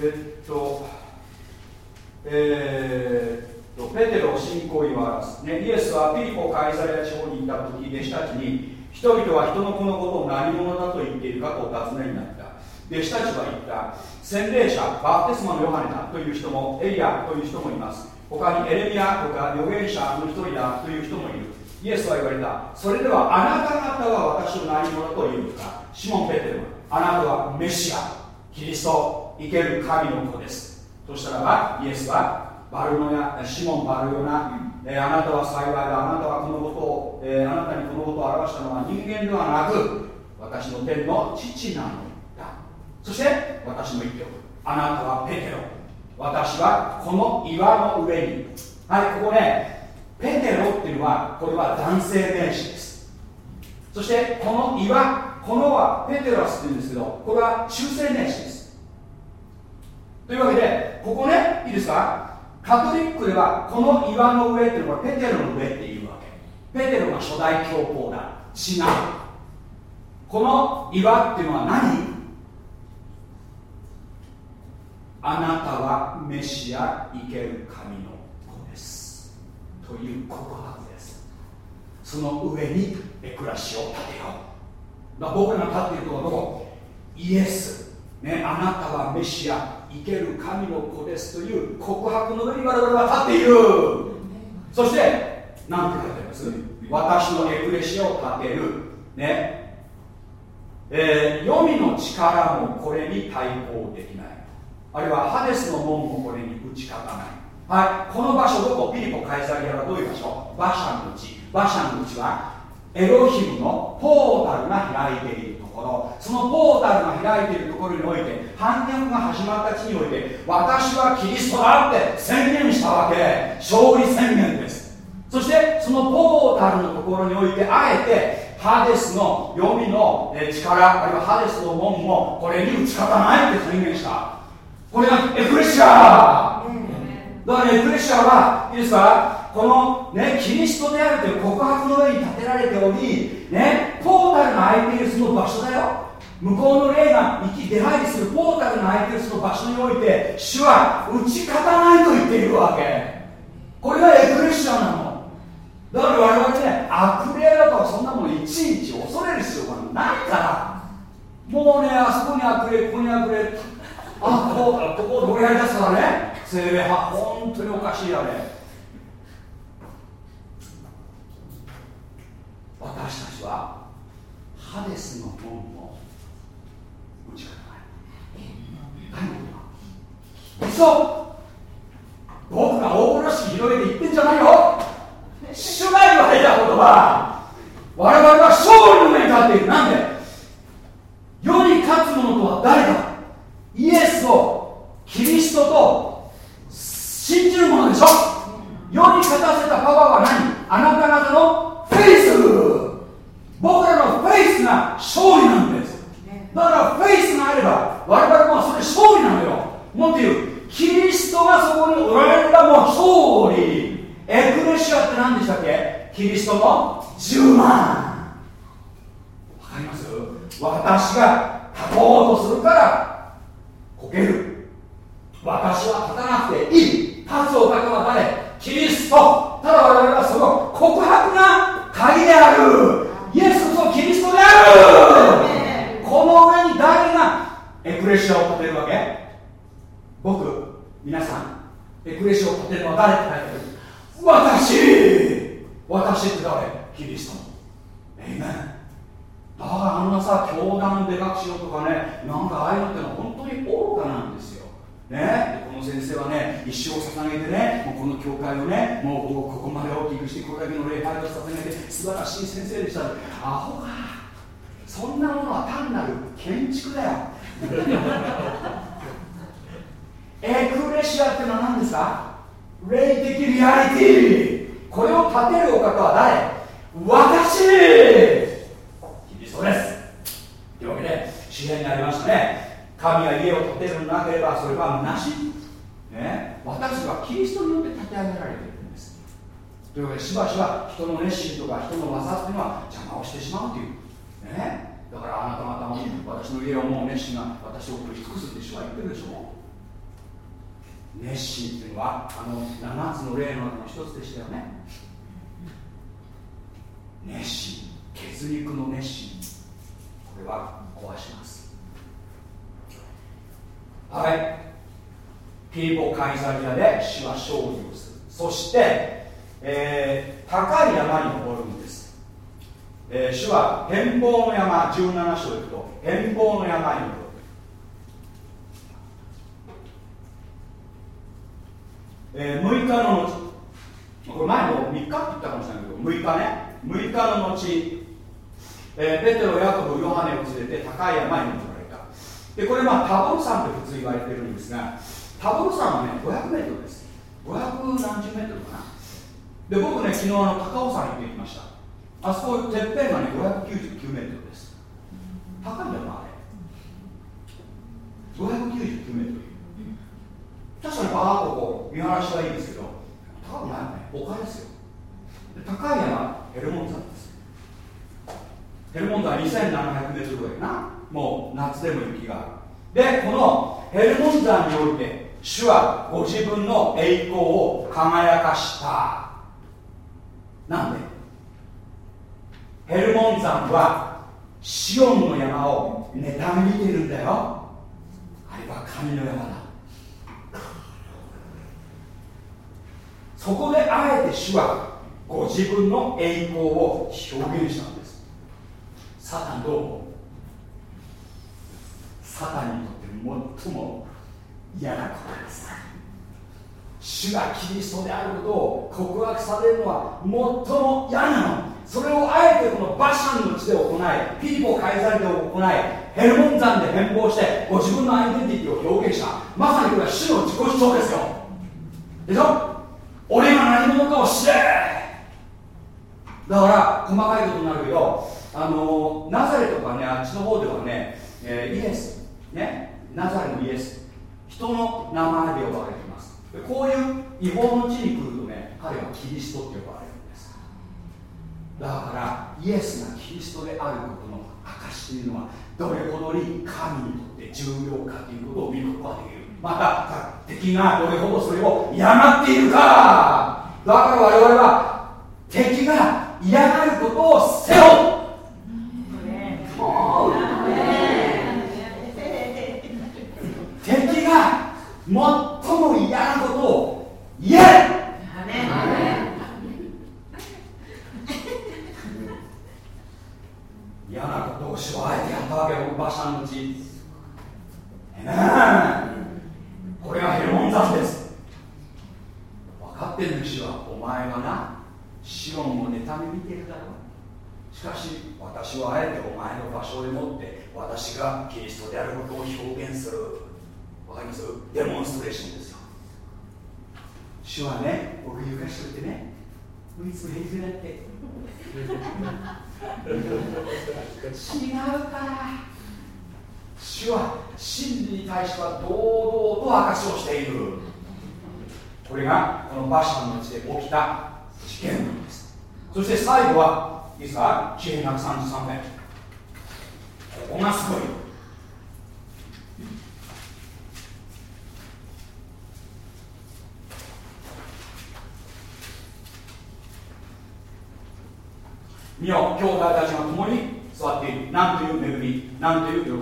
えー、っとえー、とペテロ信仰を言わす、ね、イエスはピリポカイザレア地方にいた時弟子たちに人々は人の子のことを何者だと言っているかとお尋ねになった。弟子たちは言った。洗礼者バプテスマのヨハネだという人もエリアという人もいます。他にエレミアとか預言者の一人だという人もいる。イエスは言われた。それではあなた方は私を何者だと言うのか。シモン・ペテロあなたはメシアキリスト。生ける神の子です。そしたらばイエスはバルノやシモン・バルヨナ、えー、あなたは幸いだ。あなたはこのことを、えー、あなたにこのことを表したのは人間ではなく私の天の父なのだ。そして私も言っておく。あなたはペテロ。私はこの岩の上に。はいここねペテロっていうのはこれは男性名詞です。そしてこの岩このはペテロスっていうんですけどこれは中性名詞です。というわけでここねいいですか？カトリックではこの岩の上っていうのはペテロの上っていうわけ。ペテロが初代教皇だ。違うこの岩っていうのは何？あなたはメシア生ける神の子です。という告白です。その上にエクラシを建てよう。だ僕らが立っているところどこ？イエス、ね、あなたはメシア生ける神の子ですという告白の上に我々は立っている。そして何て書いてあります？私のエクレシアを立てる。ね。えー、黄泉の力もこれに対抗できない。あるいはハデスの門もこれに打ち勝たない。はい。この場所どこ？ピリポカイザリアはどういう場所？バシャンの地。バシャンの地はエロヒムのポータルが開いている。ころそのポータルが開いているところにおいて反逆が始まった地において私はキリストだって宣言したわけ。勝利宣言です。そしてそのポータルのところにおいてあえてハデスの読みの力あるいはハデスの門もこれに打ち勝たないって宣言した。これがエクレシアだからエクレシアはいいですかこのねキリストであるという告白の上に建てられておりねポータルが開いてるその場所だよ。向こうの霊が生き出入りするポータルが空いてるその場所において主は打ち勝たないと言っているわけ。これがエクレシアなの。だから我々ね悪霊だとかそんなものいちいち恐れる必要がないから。もうねあそこに悪霊ここに悪霊あここここどれやりだすからね精霊派本当におかしいやね。私たちはハデスの門を打ち勝たない。何嘘僕が大風呂敷広げて言ってんじゃないよ。主が言われた言葉。我々は勝利の上に立っている。なんで？世に勝つ者とは誰だ？イエスをキリストと信じる者でしょ？世に勝たせたパワーは何？あなた方のフェイス。僕らのフェイスが勝利なんです。だからフェイスがあれば我々もそれ勝利なのよ。もっと言うキリストがそこにおられるがもう勝利。エクレシアって何でしたっけ？キリストの充満。わかります？私が立とうとするからこける。私は立たなくていい。立つお方は誰キリスト。ただ我々はその告白が鍵である。イエスこそキリストである。この上に誰がエクレシアを立てるわけ？僕皆さん。エクレシアを立てるのは誰って書いてある。私。私って誰？キリスト。えいめんだからあんなさ教団で学しようとかねなんかああいうのってのは本当に愚かなんですよ。ね、この先生はね一生捧げてねもうこの教会をねもうここまで大きくしてこれだけの礼拝を捧げて素晴らしい先生でした。アホか。そんなものは単なる建築だよ。エクレシアってのは何ですか？霊的リアリティ。これを立てるお方は誰？私。キリストです。というわけで詩篇にありましたね。神が家を建てるなければそれは虚し。い、ね、私はキリストによって建て上げられているんです。というわけでしばしば人の熱心とか人の技っていうのは邪魔をしてしまうという。ね。だからあなた方も私の家をもう熱心が私を食い尽くすって主は言ってるでしょ。熱心っていうのはあの7つの例の中の一つでしたよね。熱心。血肉の熱心。これは壊します。はい。ピリポカイザリアで主は勝利をする。そして、えー、高い山に登るんです、えー、主は変貌の山17章行くと変貌の山に登る。えー、6日の後これ前の3日って言ったかもしれないけど6日ね。6日の後、えー、ペテロヤコブヨハネを連れて高い山に登られたでこれまあタボル山って普通言われてるんですがタボル山はね500メートルです。500何十メートルかな。で僕ね昨日あの高尾山行ってきました。あそこてっぺんがね599メートルです。高いんだよなあれ。599メートル。確かにバーッとこう見晴らしはいいんですけど高くないよね丘ですよ。で高い山ヘルモン山です。ヘルモン山は2700メートルぐらいな。もう夏でも雪が。あるでこのヘルモン山において主はご自分の栄光を輝かした。なんで？ヘルモン山はシオンの山を妬み見てるんだよ。あれは神の山だ。そこであえて主はご自分の栄光を表現したんです。サタンどう思う？サタンにとって最も嫌なことです。主がキリストであることを告白されるのは最も嫌なの。それをあえてこのバシャンの地で行いピリポカイザリで行いヘルモン山で変貌してご自分のアイデンティティを表現した。まさにこれは主の自己主張ですよ。でしょ？俺が何者かを知れ。だから細かいことになるけどあのナザレとかねあっちの方ではね、えー、イエス。ねナザレのイエス。人の名前で呼ばれています。こういう違法の地に来るとね彼はキリストって呼ばれるんです。だからイエスがキリストであることの証というのはどれほどに神にとって重要かということを見ることができる。また敵がどれほどそれを嫌がっているか。だから我々は敵が嫌がることをせよ敵が最も嫌なことを言え！嫌なことを主はあえてやったわけよ馬車のうち。これがヘルモン山です。分かってる主はお前はなシオンを妬み見てるだろう。しかし私はあえてお前の場所でもって私がキリストであることを表現する。かります？デモンストレーションですよ。主はね僕ゆかしといてねいつも平気になって。違うから。主は真理に対しては堂々と証しをしている。これがこのバシャンの地で起きた事件なんです。そして最後はいいですか支援133年ここがすごい。見よ兄弟たちが共に座っているなんという恵みなんという喜び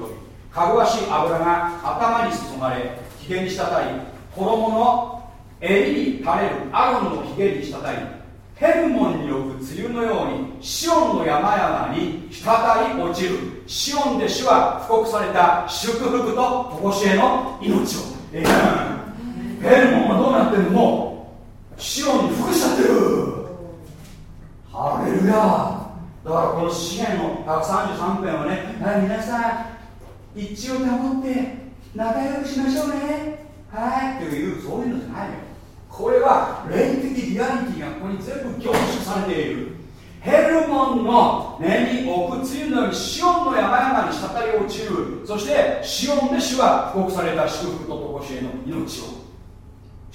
かぐわしい油が頭に注がれひげに滴り衣の襟に垂れるアロンのひげに滴りヘルモンに置く梅雨のようにシオンの山々に滴り落ちるシオンで主は布告された祝福と常しえの命を、ヘルモンはどうなってるのもうシオンに服しちゃってるハレルヤだからこの詩篇の133編はね、はい、皆さん一致を保って仲良くしましょうね。はいっていうそういうのじゃないよ。これは霊的リアリティがここに全部凝縮されている。ヘルモンの根に置く梅雨のようにシオンの山々に滴り落ちる。そしてシオンで主は布告された祝福と常しえの命を。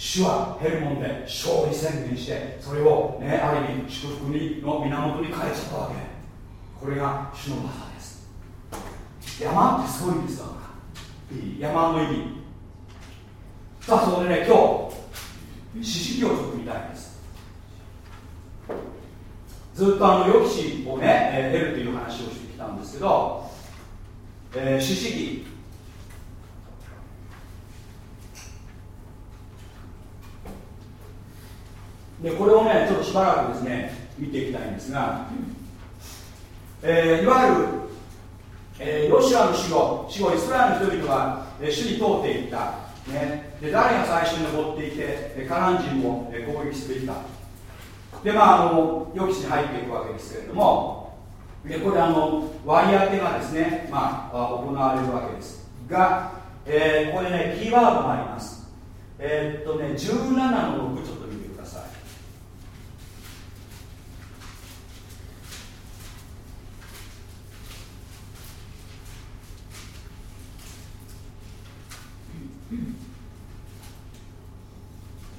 主はヘルモンで勝利宣言してそれを、ね、ある意味祝福にの源に変えちゃったわけ。これが主の技です。山ってすごいんですか。らいい山の意味。さあそこでね今日四式をちょっと見たいんです。ずっとあの予期をね、えー、得るという話をしてきたんですけど、えー、四式。でこれをねちょっとしばらくですね見ていきたいんですが、えー、いわゆる、えー、ロシアの死後死後イスラエルの人々が、えー、主に通っていった、ね、で誰が最初に登っていてカナン人を、えー、攻撃すべきかでまああの予期しに入っていくわけですけれどもでこれあの割り当てがですね、まあ、行われるわけです。が、えー、これねキーワードがあります。えー、っとね17の6ちょっと。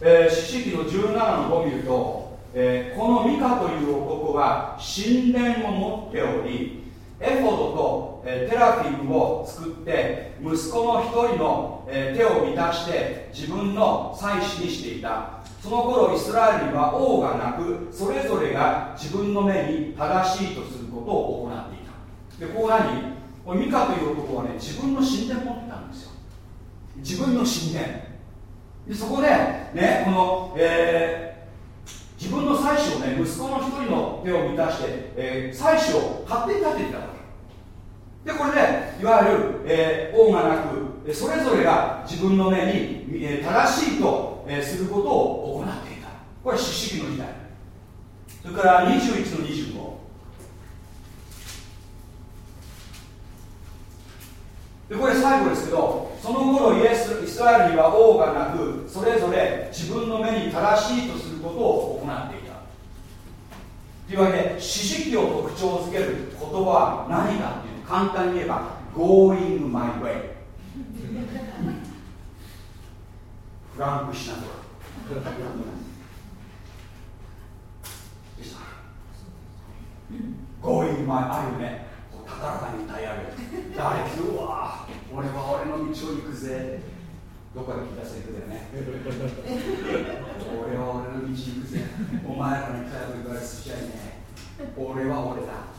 えー、四式の17の5見ると、えー、このミカという男は神殿を持っておりエフォドと、えー、テラフィムを作って息子の一人の、えー、手を満たして自分の祭司にしていた。その頃イスラエルには王がなくそれぞれが自分の目に正しいとすることを行っていた。でここ何？こミカという男はね自分の神殿を持ってたんですよ。自分の神殿。でそこで、ね、この、えー、自分の妻子をね息子の一人の手を満たして、えー、妻子を勝手に立てていたわけ。でこれでいわゆる、えー、王がなくそれぞれが自分の目に、えー、正しいと、えー、することを行っていた。これは知識の時代。それから21の25でこれ最後ですけどその頃イエスイスラエルには王がなくそれぞれ自分の目に正しいとすることを行っていた。というわけで四式を特徴づける言葉は何かっていうと簡単に言えば Going my way フランク・シナトラ Going my あるよね。高らかに歌い上げる。誰きうわ。俺は俺の道を行くぜ。どこかで聞いたセリフだよね。俺は俺の道行くぜ。お前らに頼る言われすぎちゃいね。俺は俺だ。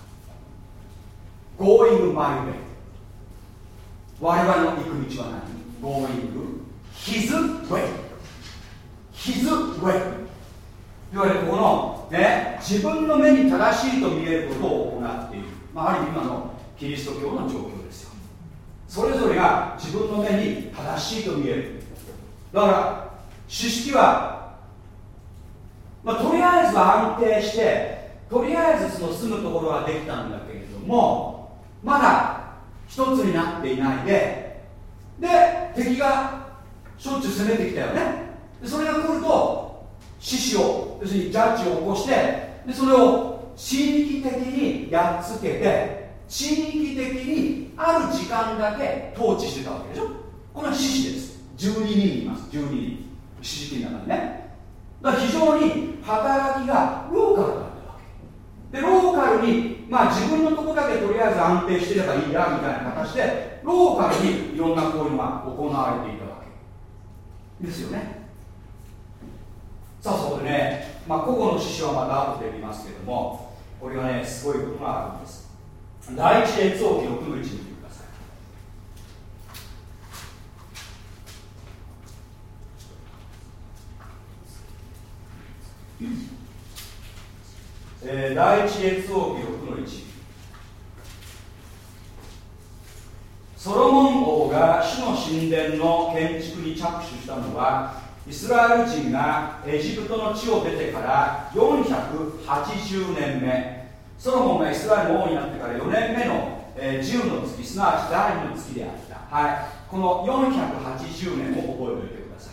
Going my way 我々の行く道は何 ?Going his way his way いわゆるこの、ね、自分の目に正しいと見えることを行っている、まあ、ある意味今のキリスト教の状況ですよ。それぞれが自分の目に正しいと見える。だから知識は、まあ、とりあえずは安定してとりあえずその住むところはできたんだけれどもまだ一つになっていないでで敵がしょっちゅう攻めてきたよね。でそれが来ると獅子を要するにジャッジを起こしてでそれを地域的にやっつけて地域的にある時間だけ統治してたわけでしょ？これは獅子です。12人います。12人。獅子の中にね。だから非常に働きがローカルだったわけ。でローカルにまあ自分のとこだけとりあえず安定してればいいやみたいな形でローカルにいろんな行為が行われていたわけ。ですよね。さあそこでね、まあ、個々の獅子はまた後で見ますけどもこれがねすごいことがあるんです。第一列王記6の1見てください。えー、第一列王記6の1ソロモン王が主の神殿の建築に着手したのはイスラエル人がエジプトの地を出てから480年目。ソロモンがイスラエルの王になってから4年目の、えー、10の月すなわち第2の月であった。はい。この480年を覚えておいてくださ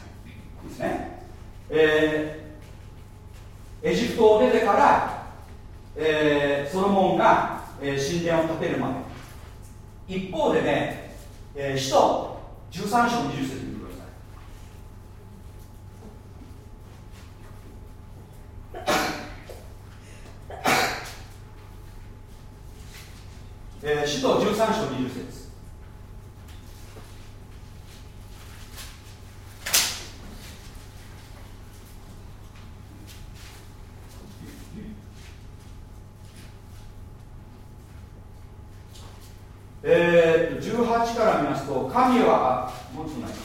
い。ですね。えー、エジプトを出てから、えー、ソロモンが、えー、神殿を建てるまで。一方でね、えー、使徒13章20節見てくださいえー、使徒13章20節。えー、18から見ますと神はもうちょっとないか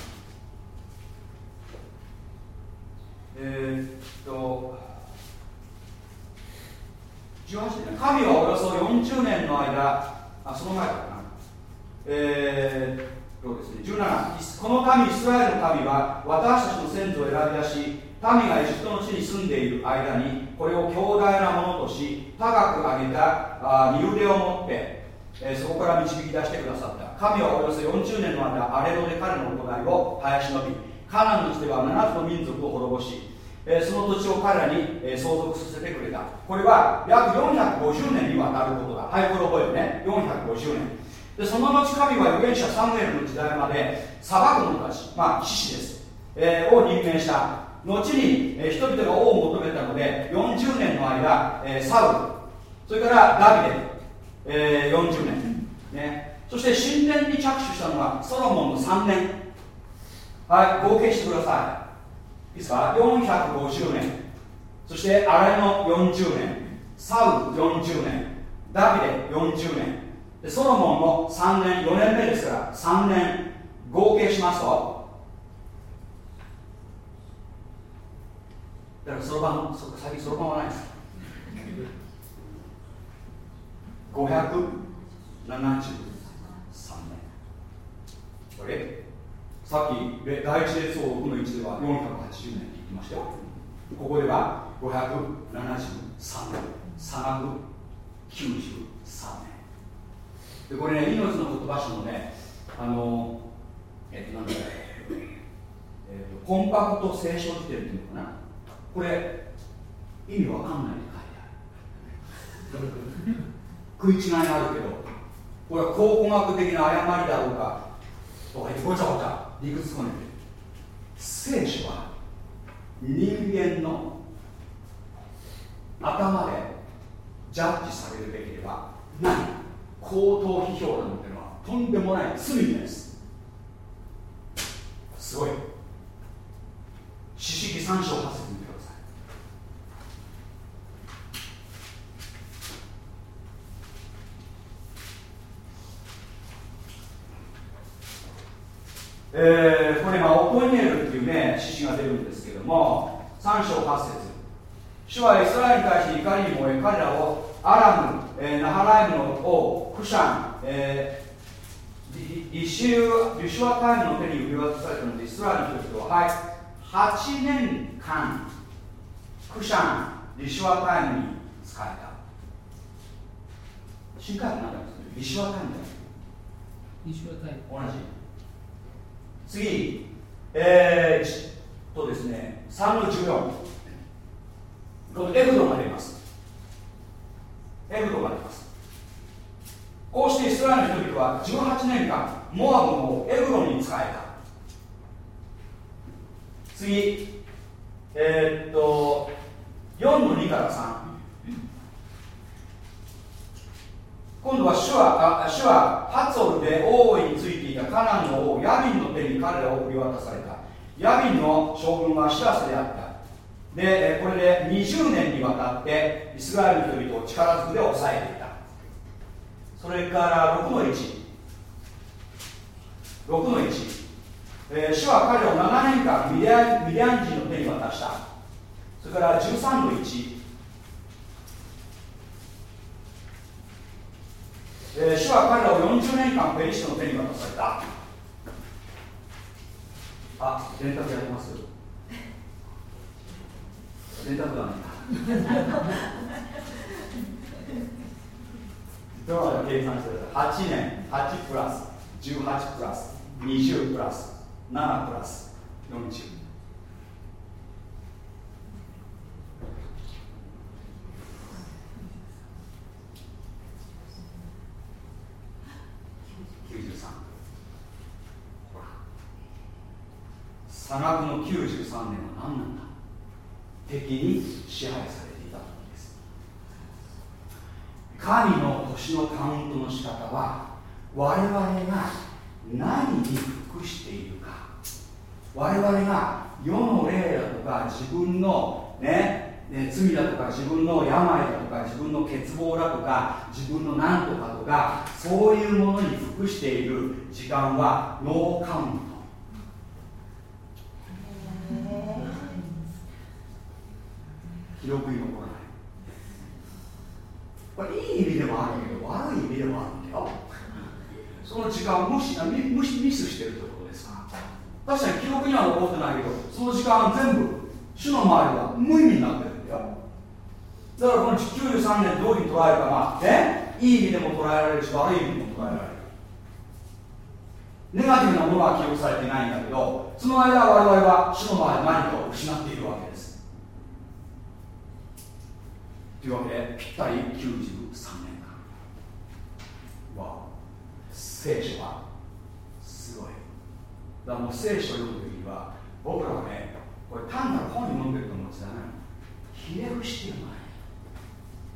えー、っと18年神はおよそ40年の間あその前だなえー、そうですね17この神イスラエルの神は私たちの先祖を選び出し民がエジプトの地に住んでいる間にこれを強大なものとし高く上げたあ身腕を持って、えー、そこから導き出して神はおよそ40年の間アレノで彼の行いを生やし伸びカナンの地では7つの民族を滅ぼしえ、その土地を彼らに、え、相続させてくれた。これは約450年にわたることだ。はいこれ覚えるね。450年。でその後神は預言者サムエルの時代まで裁く者たちまあ獅子です、えー、を任命した。後に、えー、人々が王を求めたので40年の間、えー、サウル。それからダビデ、えー、40年、ね、そして神殿に着手したのはソロモンの3年。はい合計してください。いいですか？450年。そしてアレの40年。サウル40年。ダビデ40年。でソロモンの3年4年目ですから3年合計しますと。だからそろばん先そろばんはないです。573年これさっき第一列王6の1では480年って言ってましたよ。ここでは573年差額93年。でこれね命の言葉書のねあのえっとなんだろう、えっと、コンパクト聖書辞典っていうのかな。これ意味わかんないって書いてある。食い違いがあるけどこれは考古学的な誤りだろうか。とか言ってごちゃごちゃ理屈こねて聖書は人間の頭でジャッジされるべきではない。口頭批評なんていうのはとんでもない罪です。すごい。四式三章八節見てくださいえー、これまあオコニエルっていうね獅子が出るんですけども3章8節。主はイスラエルに対して怒りに燃え彼らをアラム、えー、ナハライムの王クシャン、えー、リシュリシュアタイムの手に売り渡されたのでイスラエルの人々は、はい、8年間クシャンリシュアタイムに仕えた。新海なんだリシュアタイムだよ。リシュアタイム。同じ次、えー、とですね、3の14、このエブドが出ます。エブドが出ます。こうしてイスラエルの人々は18年間、モアブをエブロンに使えた。次、えー、っと、4の2から3。今度は主は主はハツオルで王位についていたカナンの王ヤビンの手に彼らを振り渡された。ヤビンの将軍はシセラであった。でこれで20年にわたってイスラエルの人々を力ずくで抑えていた。それから6の16の1、えー、主は彼を7年間ミディアミディアン人の手に渡した。それから13の1えー、主は彼らを40年間ペリシテの手に渡された。あ電卓やります？電卓だね。ドラマで計算してください。8年。8プラス。18プラス。20プラス。7プラス。40 93ほら差額の93年は何なんだ？敵に支配されていた時です。神の年のカウントの仕方は我々が何に服しているか。我々が世の霊だとか自分のねね、罪だとか自分の病だとか自分の欠乏だとか自分の何とかとかそういうものに服している時間はノーカウント。記録に残らない。これいい意味でもあるけど悪い意味でもあるんだよ。その時間を無視無視ミスしてるってことですか？ら確かに記録には残ってないけどその時間全部主の周りは無意味になってるんだよ。だからこの93年どういうふうに捉えるかがねいい意味でも捉えられるし悪い意味でも捉えられるネガティブなものは記録されていないんだけどその間我々は主の前で何かを失っているわけです。というわけでぴったり93年間。わ聖書はすごい。だからもう聖書を読む時には僕らはねこれ単なる本に読んでると思うんですよ。ねひれ伏してるの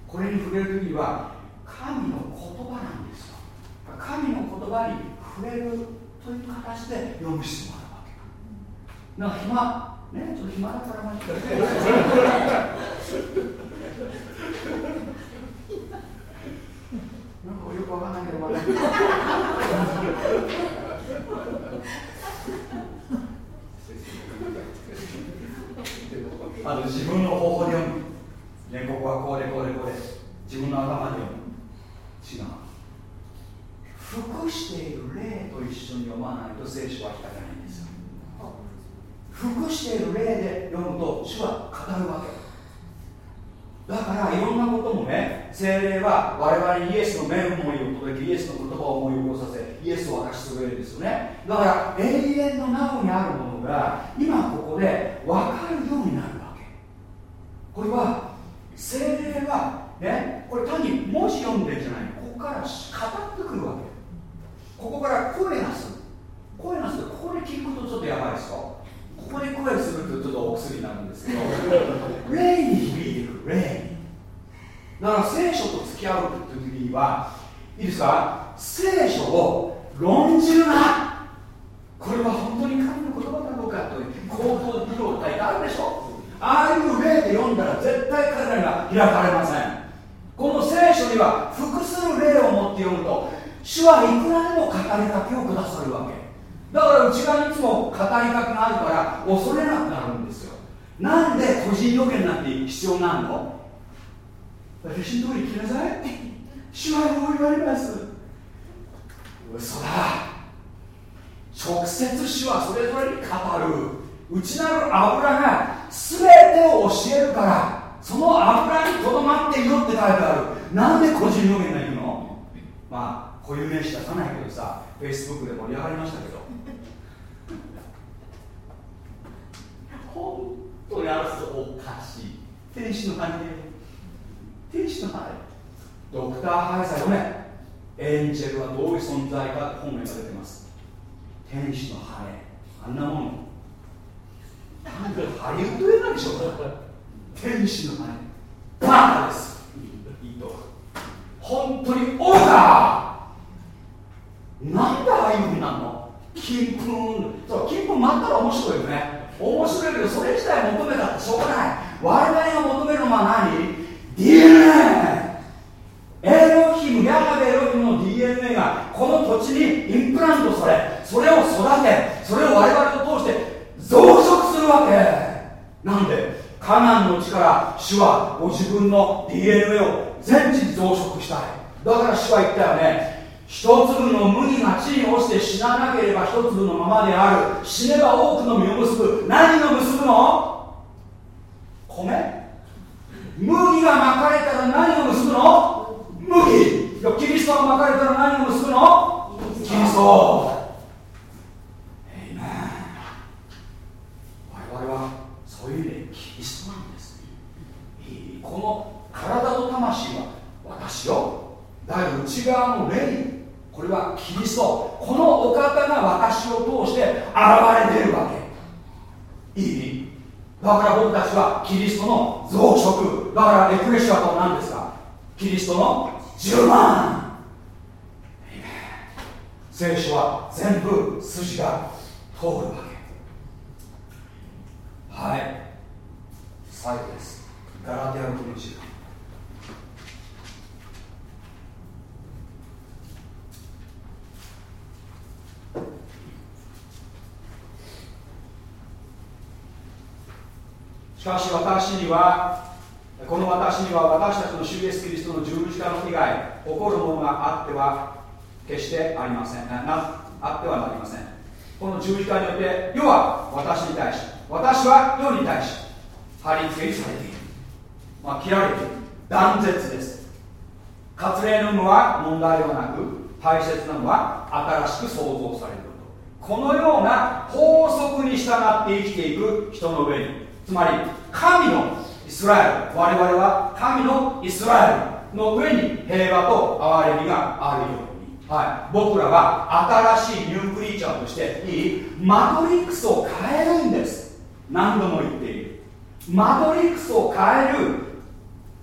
これに触れる時には神の言葉なんですよ。神の言葉に触れるという形で読む必要があるわけだ。から暇。ねちょっと暇だからまして によって世は私に対し私は世に対し貼り付けにされている、まあ、切られている断絶です割礼の有無は問題ではなく大切なのは新しく創造されることこのような法則に従って生きていく人の上につまり神のイスラエル我々は神のイスラエルの上に平和と憐れみがあるように、はい、僕らは新しいニュークリーチャーとしていいマトリックスを変えるんです。何度も言っている。マトリックスを変える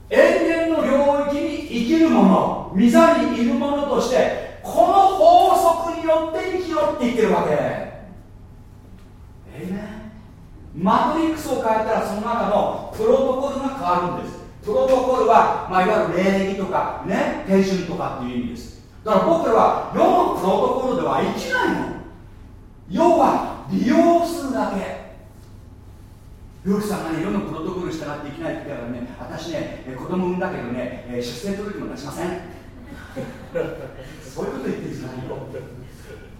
永遠の領域に生きるもの御座にいるものとしてこの法則によって生きよっていってるわけ。ええねマトリックスを変えたらその中のプロトコルが変わるんです。プロトコルは、まあ、いわゆる礼儀とかね手順とかっていう意味です。だから僕らは世のプロトコルでは生きないの。世は利用するだけ。ルークさんがね世のプロトコルに従っていけないって言ったらね私ね子供産んだけどね、出生届も出しません。そういうこと言ってるじゃないよ。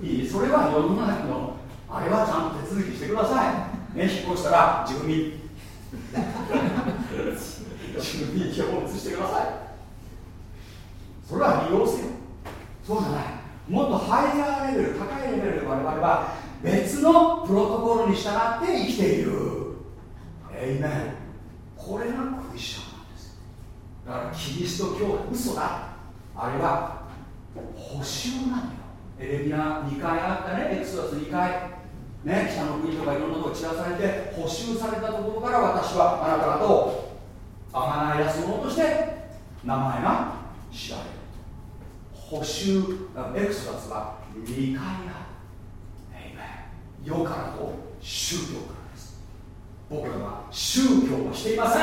いい？それは世の中のあれはちゃんと手続きしてください。ね、引っ越したら住民。住民票を移してください。それは利用せよ。そうじゃない。もっとハイヤーレベル高いレベルで我々は別のプロトコルに従って生きている。エイメンこれがクリスチャンなんですだからキリスト教は嘘だ。あれは補修なのよ。エレミア2回あったね。エクソダス2回。ね、北の国とかいろんなとこ散らされて補修されたところから私はあなた方をあがない出すものとして名前が知られる。補修エクソダスは2回ある。世からと宗教からです。僕らは宗教はしていません。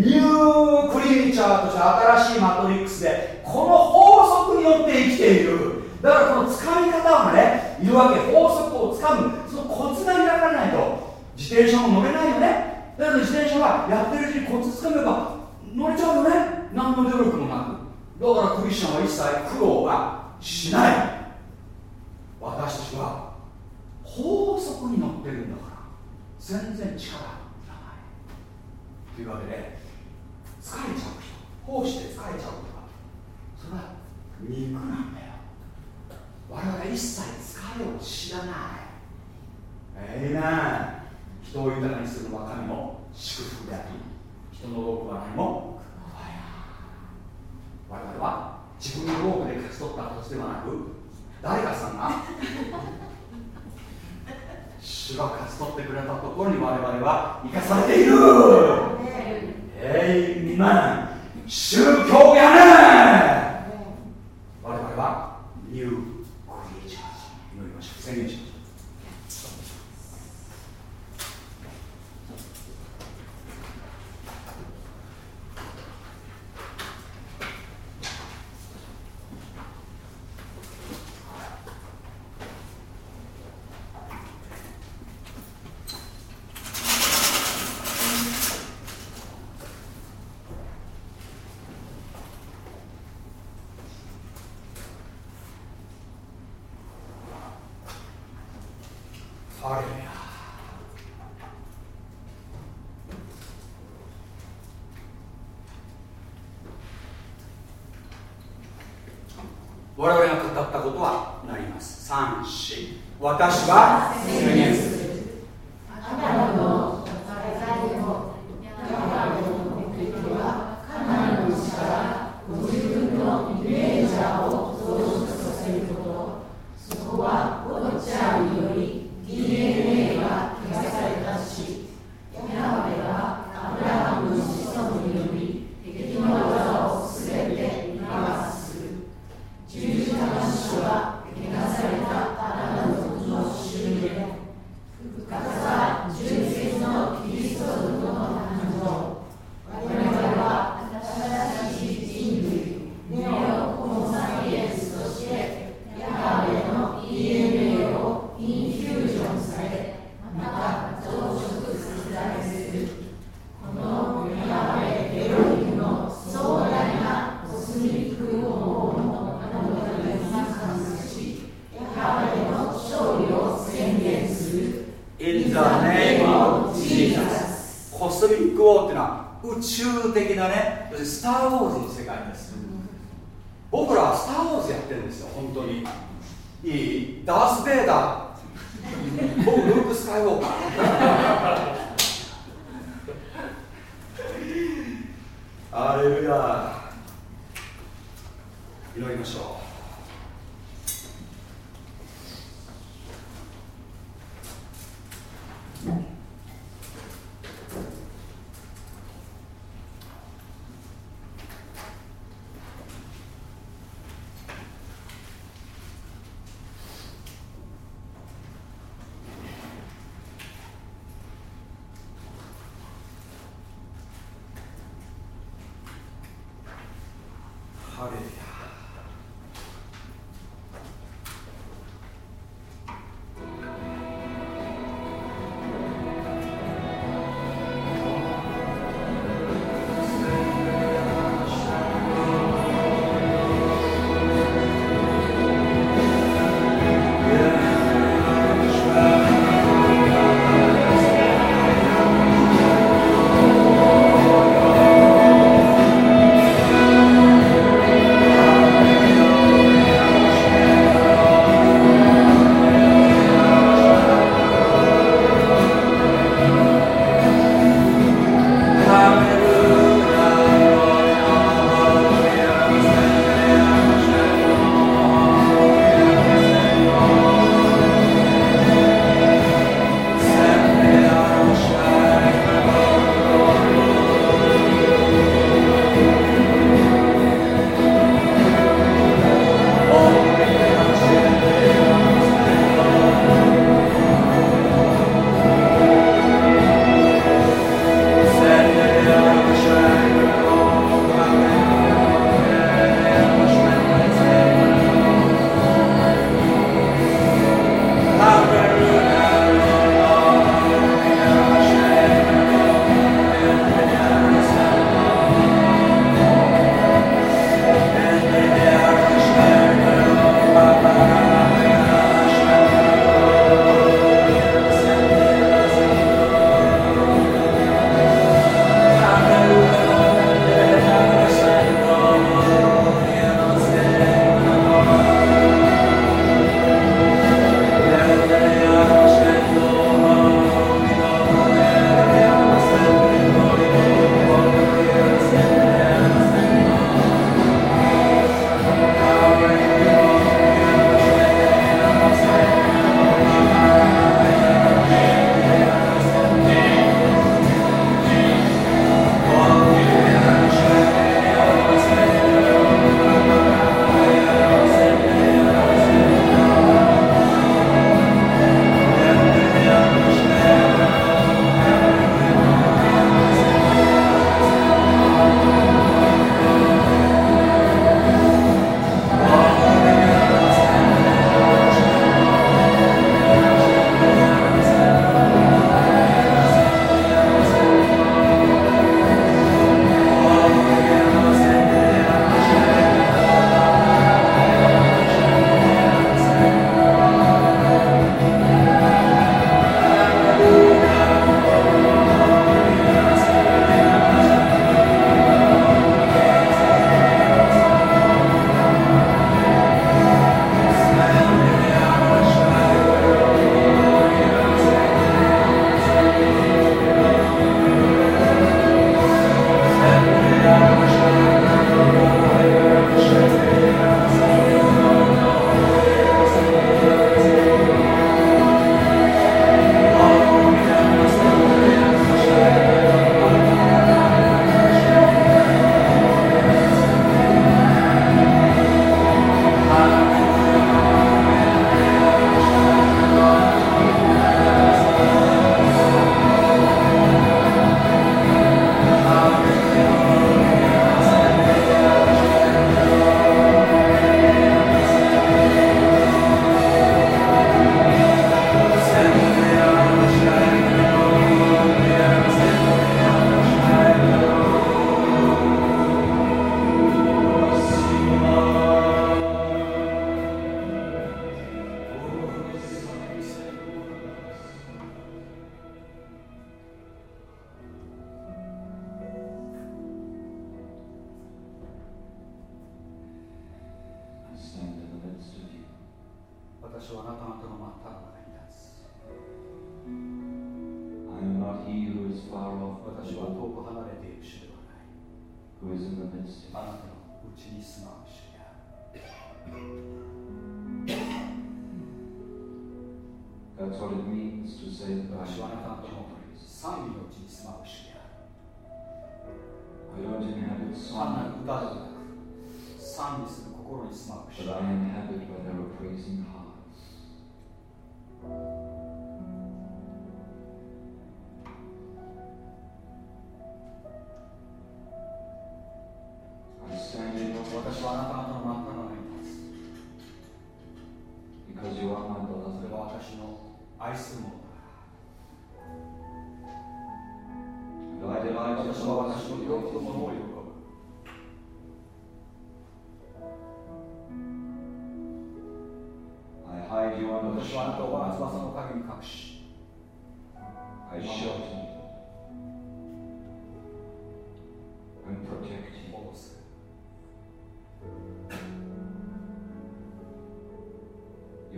ニュークリーチャーとして新しいマトリックスでこの法則によって生きている。だからこの使い方がねいるわけ法則をつかむ。そのコツが開かないと。自転車も乗れないよね。だけど自転車はやってるうちにコツつかめば乗れちゃうよね。何の努力もなく。だからクリスチャンは一切苦労。はしない私たちは法則に乗ってるんだから全然力いらない。というわけで疲れちゃう人。奉仕で疲れちゃうことはそれは肉なんだよ。我々一切疲れを知らない。ええな。人を豊かにするのは神の祝福であり。人の労苦は何も我々は自分の労苦で勝ち取った形ではなく誰かさんが主が勝ち取ってくれたところに我々は生かされている。えいみま宗教やね我々はニュークリーチャーズ祈りましょう。宣言しまし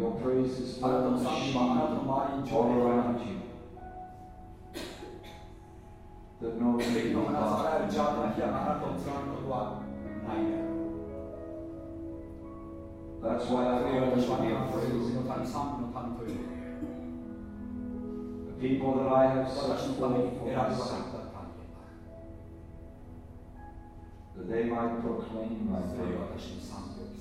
Your praise is found to shine all around you. That no evil dark That's why I feel this to be afraid. The people that I have such for for myself, that they might proclaim my prayer.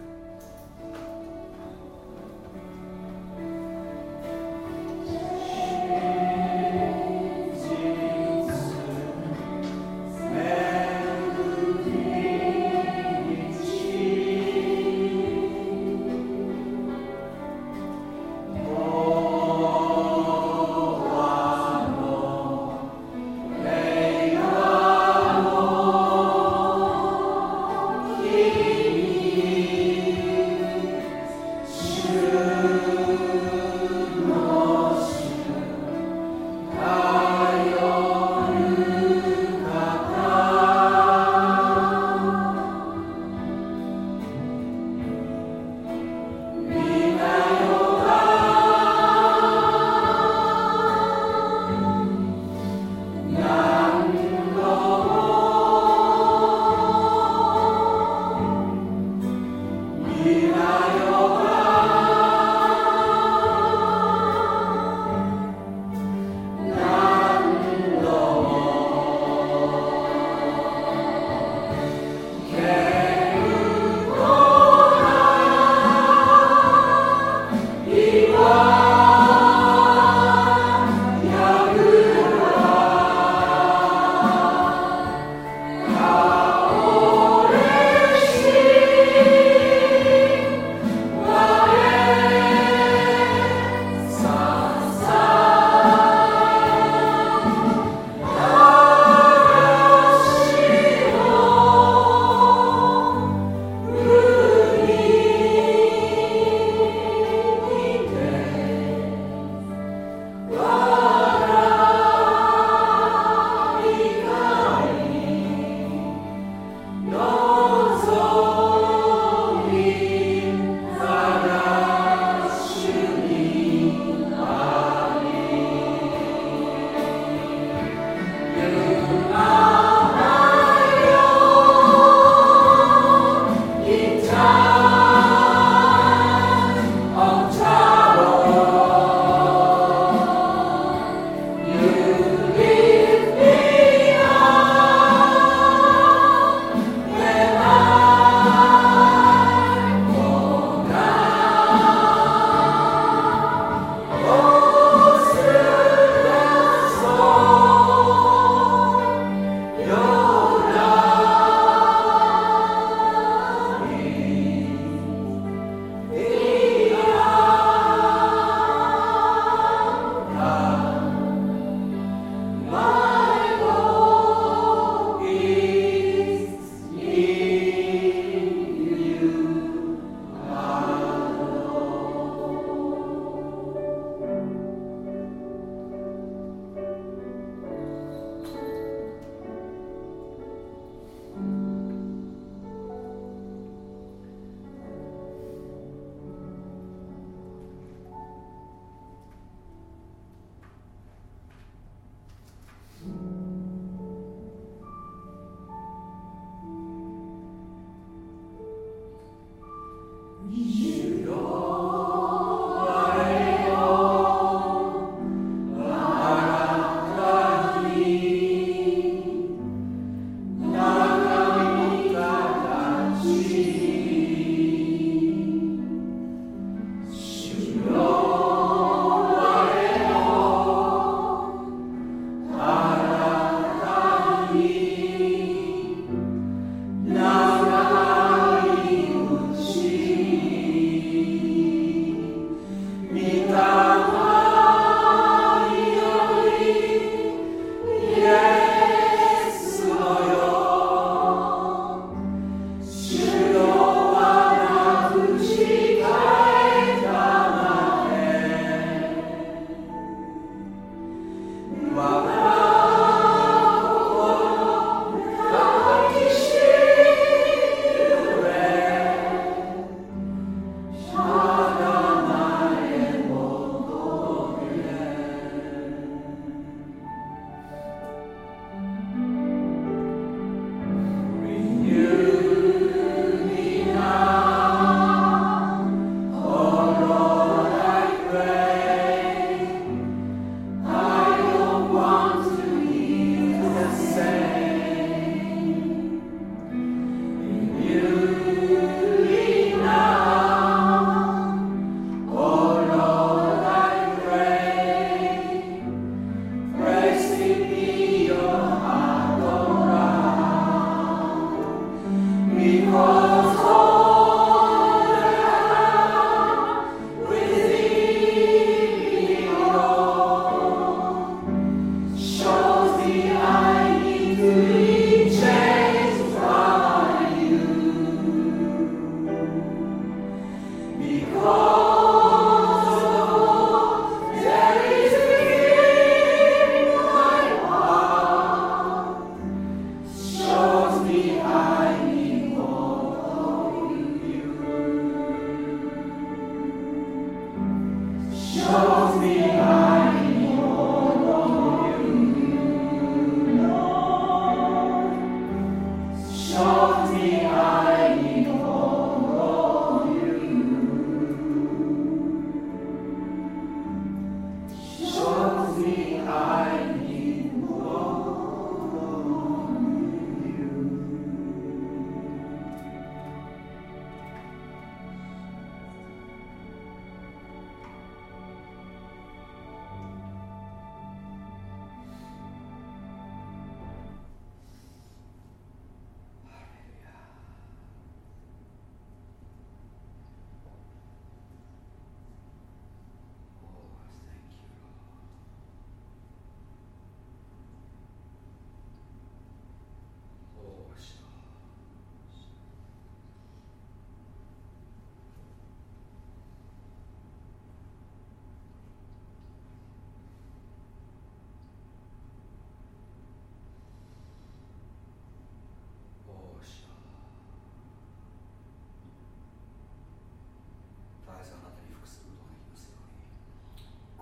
うん。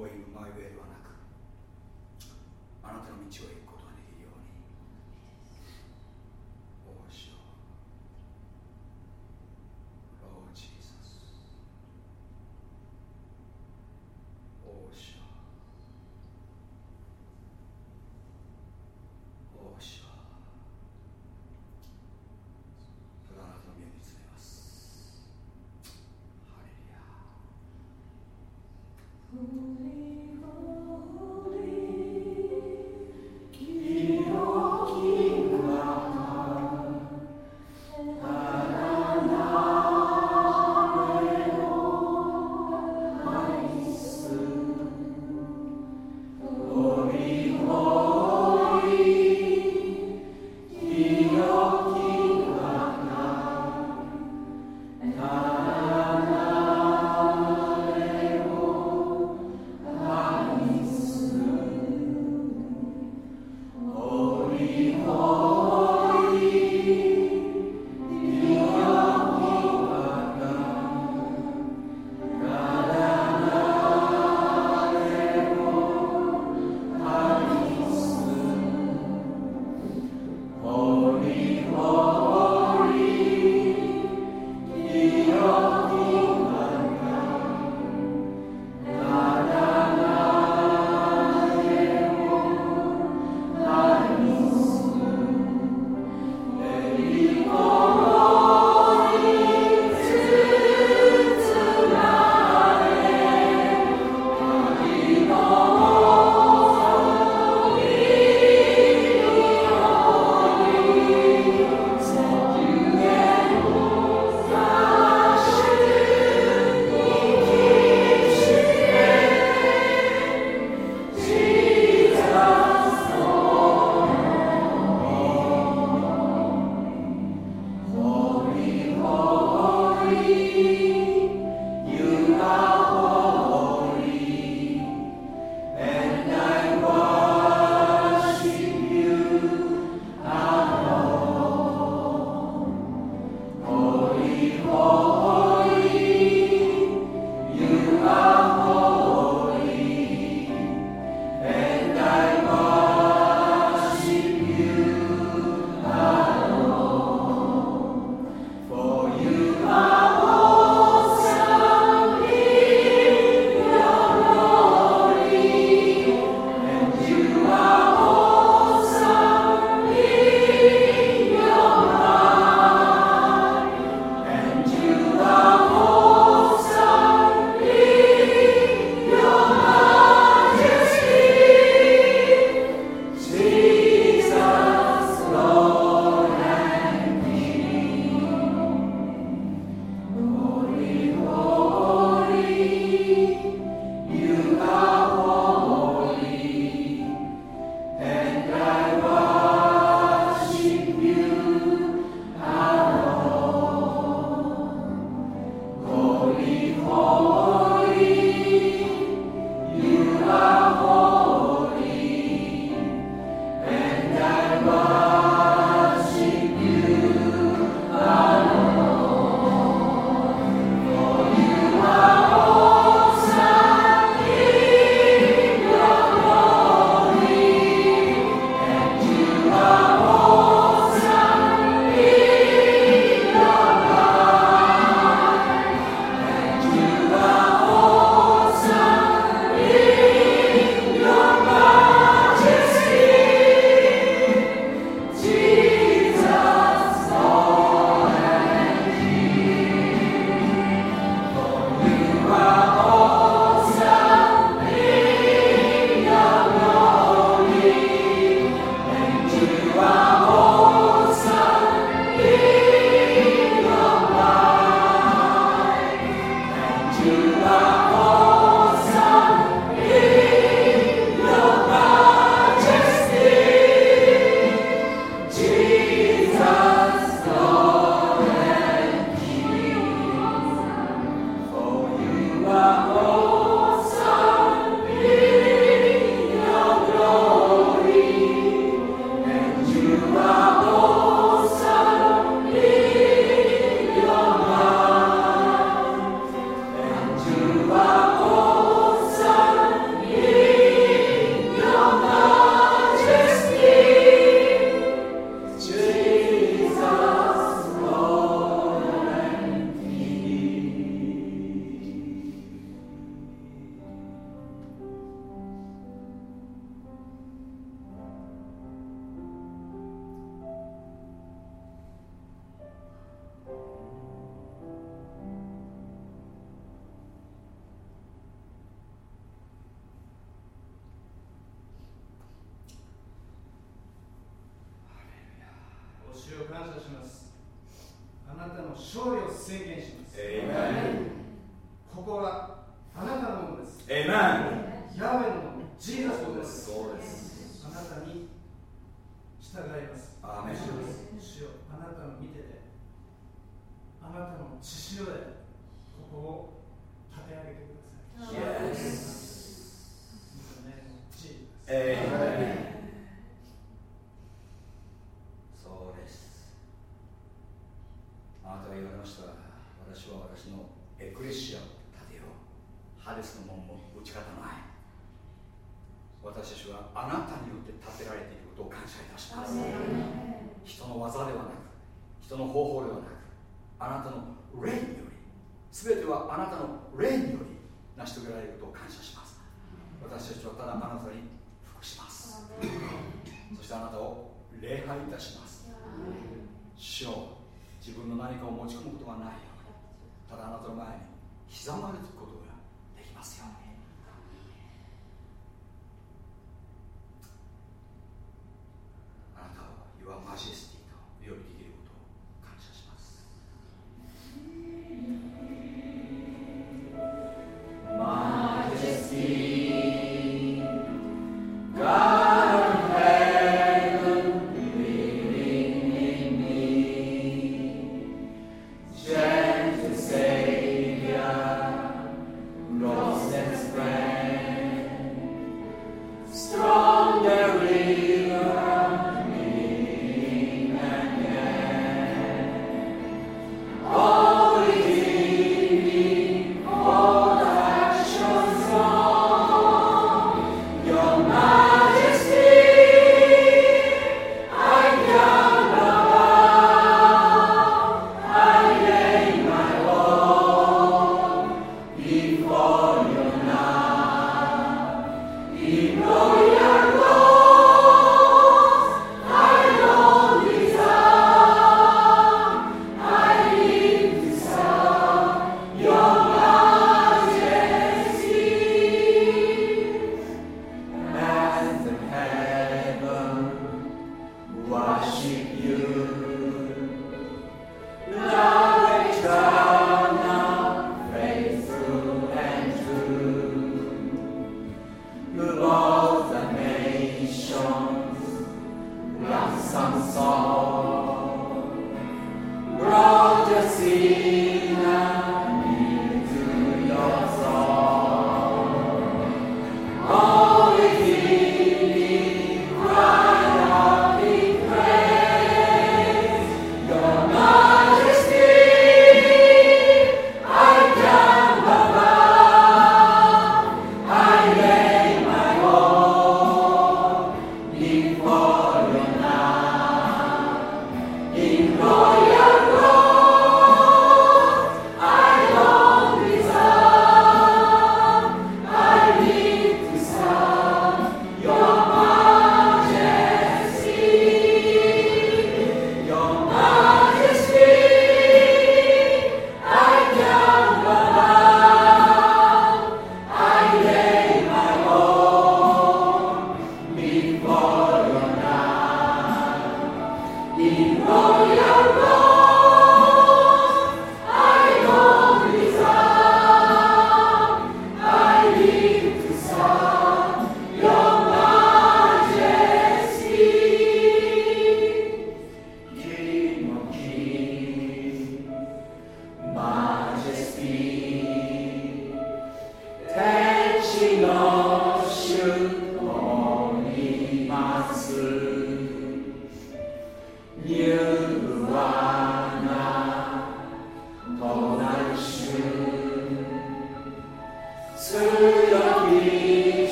ゴーイングマイウェイではなくあなたの道を行くことができるように。おうしよ。うージス。おうただあなたの身めます。ハレリア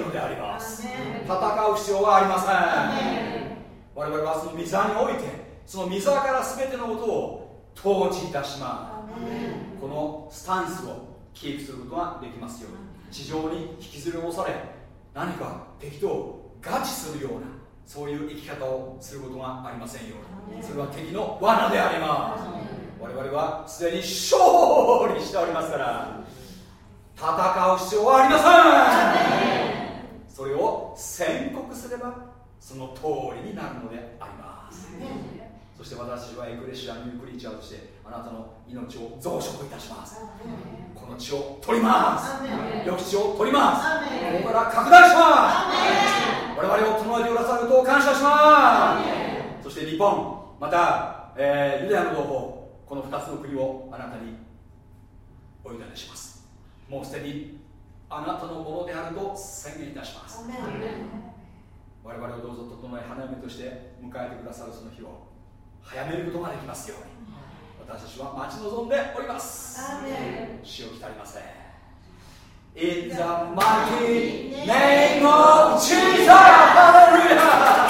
のであります。戦う必要はありません。我々はその水においてその水から全てのことを統治いたします。このスタンスをキープすることができますよ。うに地上に引きずり下ろされ何か敵と合致するようなそういう生き方をすることがありませんように。それは敵の罠であります。我々はすでに勝利しておりますから戦う必要はありませんそれを宣告すればその通りになるのであります。そして私はエクレシアニュークリーチャーとしてあなたの命を増殖いたします。この地を取ります。良き地を取ります。ここから拡大します。我々を整えてくださることを感謝します。そして日本また、えー、ユダヤの同胞この2つの国をあなたにお委ねします。もうすでにあなたのものであると宣言いたします。我々をどうぞ整え花嫁として迎えてくださるその日を早めることができますように。私たちは待ち望んでおります。死を来りません。In the mighty name of Jesus! Hallelujah!